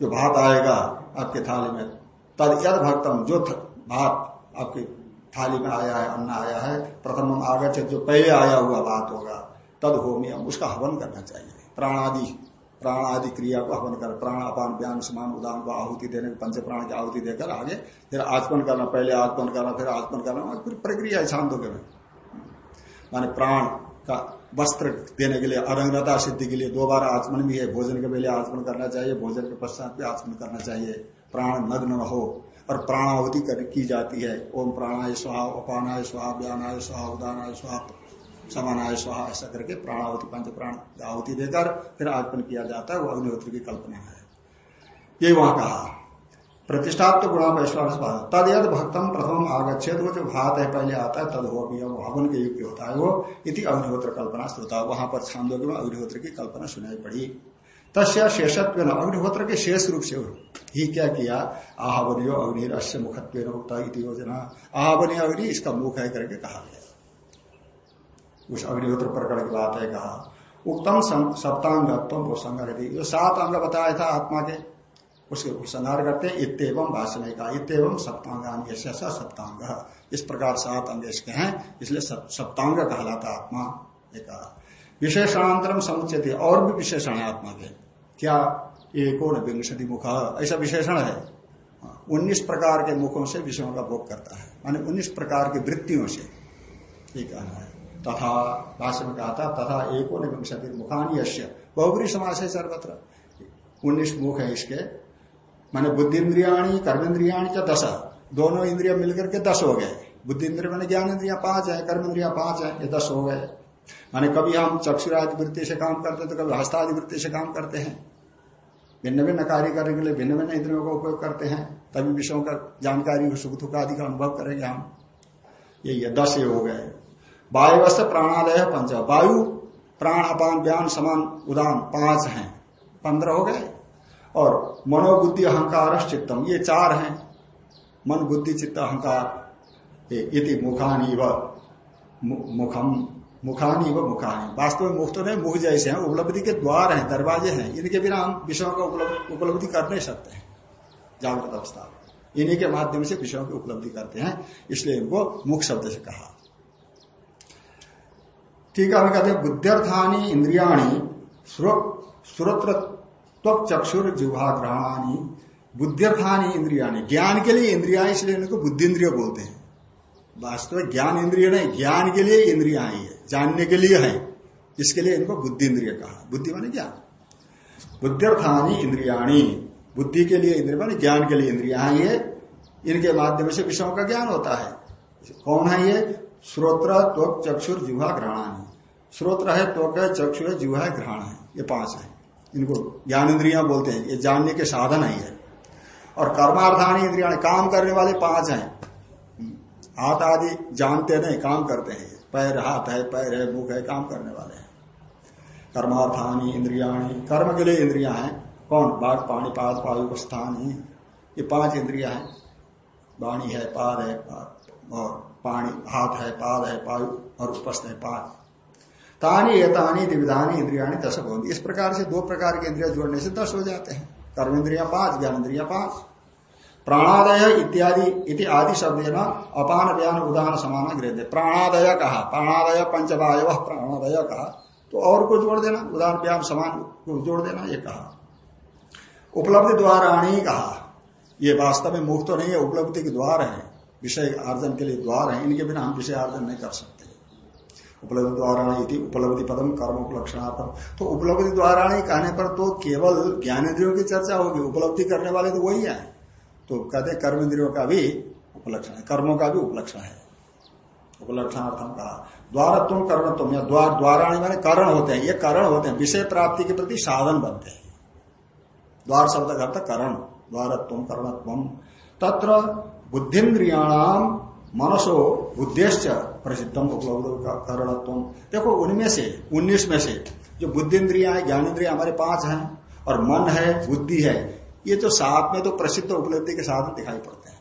जो भात आएगा आपके थाली में तद यद भक्तम, जो भात आपकी थाली में आया है, अन्न आया है, प्रथम आगत जो पहले आया हुआ भात होगा, तद होमियम उसका हवन करना चाहिए। प्राणादि प्राण आदि क्रिया को हवन कर, प्राण अपान व्यान समान उदान को आहुति देने, पंच प्राण की आहुति देकर आगे, फिर आचमन करना, पहले आचमन करना, फिर आचमन करना फिर प्रक्रिया है छांदोग्य में। माने प्राण का वस्त्र देने के लिए अरंगता सिद्धि के लिए दो बार आचमन भी है, भोजन के पहले आचमन करना चाहिए, भोजन के पश्चात भी आचमन करना चाहिए। प्राण नग्न न हो और प्राणाहुति की जाती है। ओम प्राणाय स्वाहा, उपानाय स्वाहा, व्यानाय स्वाहा, उदानाय स्वाहा, समानाय स्वाहा, ऐसा करके प्राणावती पंच प्राण आहुति देकर फिर आत्मन किया जाता है। वो अग्निहोत्र की कल्पना है। ये वहाँ कहा प्रतिष्ठात्व गुणा वैश्वास तद यद भक्तम प्रथम आगछेद वो जो भात है पहले आता है, तद हो हवन के युग होता है वो, इति अग्निहोत्र कल्पना है वहाँ पर छांदोग्य में अग्निहोत्र की कल्पना सुनाई पड़ी। तस्या शेषत्व अग्निहोत्र के शेष रूप से ही क्या किया? आहवनियो अग्नि अश्य मुखत्व योजना। आहवनीय अग्नि इसका मुख है करके कहा गया। उस अग्निहोत्र प्रकरण की बात है कहा। उत्तम सप्तांग वो जो सात अंग बताया था आत्मा के, उसके उपसंहार करते हैं। इतम भाष्य में कहा इतम सप्तांगान सप्तांग। इस प्रकार सात अंग इसके हैं, इसलिए सप्तांग कहलाता आत्मा। एक विशेषणांतरम समुचित और भी विशेषण है आत्मा के। क्या एकोन विंशति मुख। ऐसा विशेषण है। उन्नीस प्रकार के मुखों से विषयों का भोग करता है। माने उन्नीस प्रकार की वृत्तियों से ये कहना है। तथा, भाष्य में कहा था, तथा एको विंशति मुखानी यश्य। बहुबरी समाज है सर्वत्र। उन्नीस मुख है इसके। माने बुद्धिन्द्रियाणी, कर्मेन्द्रियाणी क्या दशा। दोनों इंद्रिया मिलकर के दस हो गए। बुद्धि इंद्रिय मैंने ज्ञान इंद्रिया पाँच है कर्म इंद्रिया पाँच है, ये दस हो गए। माने कभी हम चक्षुरादि वृत्ति से काम करते तो कभी हस्तादि वृत्ति से काम करते हैं। भिन्न भिन्न कार्य करने के लिए भिन्न भिन्न इंद्रियों का उपयोग करते हैं, तभी विषयों का जानकारी सुख दुख आदि का अनुभव करेंगे हम। ये दस ये हो गए वायुवस्थ प्राणालय पंच। वायु, प्राण, अपान, व्यान, समान, उदान पाँच हैं। पंद्रह हो गए। और मनोबुद्धि, अहंकार, चित्तम। ये चार हैं। मन बुद्धि चित्त, अहंकार। इति मुखानी व मुखम। मुखानी व मुखानी। वास्तव में मुख तो नहीं, मुख जैसे हैं, उपलब्धि के द्वार हैं, दरवाजे हैं। इनके बिना हम विषयों का उपलब्धि कर नहीं सकते हैं। जागृत अवस्था। इन्हीं के माध्यम से विषयों की उपलब्धि करते हैं। इसलिए इनको मुख शब्द से कहा। ठीक है कहते हैं, बुद्ध्यर्थानी इंद्रियाणी सुरत्र चक्षुर जिह्वा ग्रहणानी बुद्ध्यर्थानी इंद्रियाणी। ज्ञान के लिए इंद्रिया इसलिए इनको बुद्धि इंद्रिय बोलते हैं। वास्तव ज्ञान इंद्रिय नहीं, ज्ञान के लिए इंद्रिया है जानने के लिए है इसके लिए इनको बुद्धि इंद्रिय कहा। बुद्धि माने क्या बुद्धिर्थानी इंद्रियाणी। बुद्धि के लिए इंद्रिय माने ज्ञान के लिए इंद्रिया ये। इनके माध्यम से विषयों का ज्ञान होता है। कौन है ये? श्रोत्र, त्वक, चक्षुर जिहा ग्रहणानी श्रोत्र है, त्वक है चक्षु है जिहा है ग्रहण है। ये पाँच है। इनको ज्ञान इंद्रिया बोलते हैं। ये जानने के साधन है और कर्मार्थानी इंद्रिया काम करने वाले पाँच हैं। हाथ आदि जानते नहीं, काम करते हैं पैर, हाथ है, पैर है, मुख है, काम करने वाले हैं। कर्मार्थानी इंद्रियाणी, कर्म के लिए इंद्रिया हैं। कौन? बाघ पानी पाद वायु, स्थान ही। ये पाँच इंद्रिया हैं। वाणी है, पाद है और पानी, हाथ है, पाद है पायु और उपस्थ है, पाद। तानी एतानी दिविधानी इंद्रियाणी दस होती इस प्रकार से दो प्रकार के इंद्रिया जोड़ने से दस हो जाते हैं। कर्म इंद्रिया पाँच, ज्ञान इंद्रिया पाँच। प्राणादय इत्यादि इति आदि शब्द न अपान व्यान उदाहरण समान गृह प्राणादय कहा, प्राणादय पंचवाय प्राणादय कहा। तो और को जोड़ देना, उदाहरण व्यान समान को जोड़ देना, ये कहा। उपलब्धि द्वारा कहा। ये वास्तव में मुक्त तो नहीं है, उपलब्धि के द्वार है। विषय आर्जन के लिए द्वार है, इनके बिना हम विषय आर्जन नहीं कर सकते। उपलब्धि द्वारा उपलब्धि पदम, कर्म उपलक्षणार्थम। तो उपलब्धि द्वारा कहने पर तो केवल ज्ञानेन्द्रियों की चर्चा होगी, उपलब्धि करने वाले तो वही है। तो कहते कर्म इंद्रियों का भी उपलक्षण है। कर्मों का भी उपलक्षण है। उपलक्षणार्थम कहा। द्वार तुम कर्म तुम या द्वार द्वाराणी माने कारण होते हैं। ये कारण होते हैं। विषय प्राप्ति के प्रति साधन बनते हैं। द्वार शब्द का अर्थ करण। द्वारत्व कर्णत्व तत्र बुद्धिन्द्रियाणाम मनसो उद्देश्य प्रसिद्धम उपलब्ध करणत्व देखो, उनमें से, उन्नीस में से जो बुद्धिन्द्रिया, ज्ञानेन्द्रिया हमारे पाँच हैं और मन है, बुद्धि है ये तो साथ में तो प्रसिद्ध उपलब्धि के साधन दिखाई पड़ते हैं।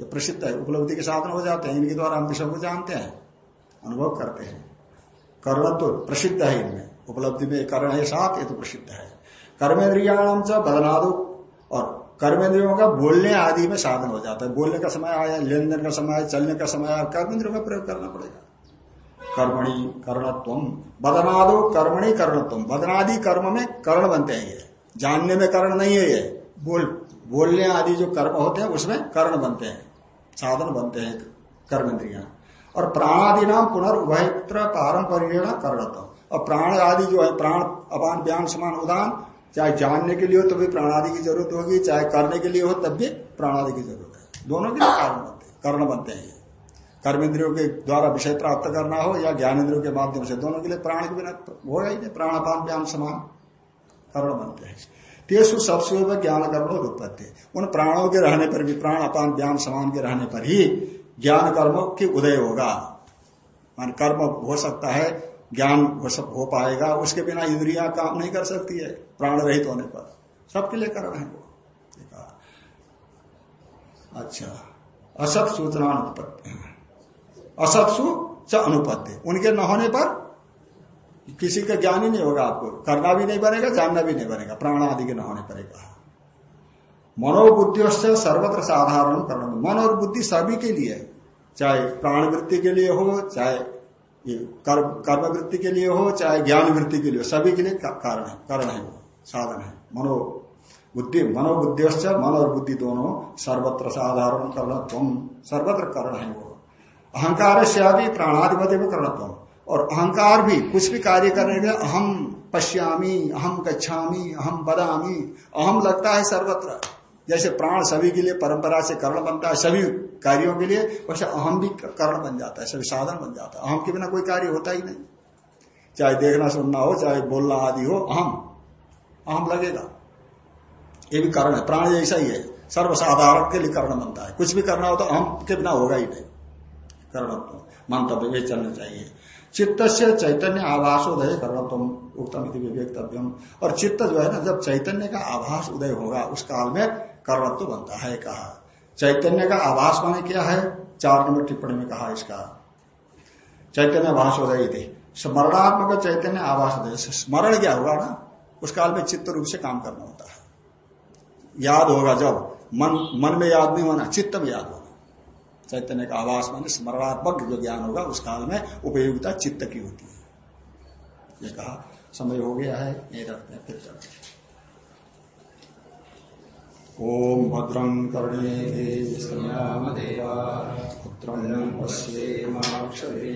ये प्रसिद्ध है उपलब्धि के साधन हो जाते हैं, इनके द्वारा हम विषय को जानते हैं, अनुभव करते हैं। कर्ण तो प्रसिद्ध है इनमें, उपलब्धि में कर्ण है, साथ ये तो प्रसिद्ध है। कर्मेन्द्रियाणाम च बदनादो, और कर्मेंद्रियों का बोलने आदि में साधन हो जाता है। बोलने का समय आया लेन देन का समय चलने का समय आया, कर्मेंद्रियों का प्रयोग करना पड़ेगा। कर्मणि, कर्णत्व, बदनादो, कर्मणि, कर्णत्व, बदनादि कर्म में कर्ण बनते हैं ये। जानने में कर्ण नहीं है ये। बोल, बोलने आदि जो कर्म होते हैं, उसमें कर्ण बनते हैं। साधन बनते हैं कर्म इंद्रिया और प्राणादि नाम पुनर्भयत्र पारंपरिक कर्णत्व। और प्राण आदि जो है, प्राण, अपान, व्यान, समान, उदान, चाहे जानने के लिए हो तो भी प्राणादि की ज़रूरत होगी, चाहे करने के लिए हो तब भी प्राणादि की ज़रूरत है। दोनों के लिए कारण बनते हैं, कर्ण बनते हैं। कर्म इंद्रियों के द्वारा विषय प्राप्त करना हो या ज्ञान इंद्रियों के माध्यम से, दोनों के लिए प्राण के बिना होगा ही नहीं प्राणापान व्यान, समान। कर्ण बनते हैं। तेसु सबसे ऊपर ज्ञान कर्म उत्पत्ति। उन प्राणों के रहने पर भी, प्राण अपान व्यान समान के रहने पर ही ज्ञान कर्मों की उदय होगा। मान कर्म हो सकता है, ज्ञान हो पाएगा, उसके बिना इंद्रिया काम नहीं कर सकती है, प्राण रहित होने पर। सबके लिए कारण है वो। अच्छा। असत सूचना अनुपत्ति असत्सु च अनुपत्ति। उनके न होने पर किसी का ज्ञान ही नहीं होगा आपको। करना भी नहीं बनेगा जानना भी नहीं बनेगा प्राण आदि के न होने पर मनोबुद्धि से सर्वत्र साधारण करण मन और बुद्धि सभी के लिए, चाहे प्राण वृत्ति के लिए हो, चाहे कर्म वृत्ति के लिए हो, चाहे ज्ञान वृत्ति के लिए सभी के लिए कारण है कारण है वो, साधन है। मनो बुद्धि मनोबुद्धि मन और बुद्धि दोनों सर्वत्र साधारण करणत्व, सर्वत्र करण है वो। अहंकार से आदि प्राणाधिपति में करणत्व। और अहंकार भी, कुछ भी कार्य करने के अहम पश्यामी, अहम गच्छामी, अहम बदामी अहम लगता है सर्वत्र। जैसे प्राण सभी के लिए परंपरा से कर्ण बनता है, सभी कार्यों के लिए, वैसे अहम भी कर्ण बन जाता है, सभी साधन बन जाता है। अहम के बिना कोई कार्य होता ही नहीं। चाहे देखना सुनना हो, चाहे बोलना आदि हो, अहम अहम लगेगा। ये भी कारण है, प्राण जैसा ही है। सर्वसाधारण के लिए कर्ण बनता है। कुछ भी करना हो तो अहम के बिना होगा ही नहीं। कर्णत्व मंतव्य चलना चाहिए। चित्त से चैतन्य आभास उदय कर्णत्व उत्तम विवेकतव्यम और चित्त जो है ना, जब चैतन्य का आभास उदय होगा, उस काल में कर्णत्व बनता है कहा चैतन्य का आभास माने क्या है? चार नंबर टिप्पणी में कहा इसका। चैतन्य आभास उदय थे स्मरणात्मक चैतन्य आभास उदय। स्मरण क्या होगा ना, उस काल में चित्त रूप से काम करना होता है। याद होगा जब मन मन में याद नहीं होना, चित्त में याद होगा चैतन्य का आवास माने स्मरणात्मक जो ज्ञान होगा उस काल में उपयोगिता चित्त की होती है। ये कहा, समय हो गया है, ये रखते हैं, फिर चलते ओम भद्रं कर्णे पुत्रं पश्येमाक्षरे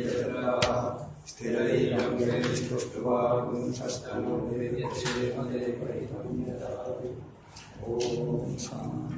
ओम शांति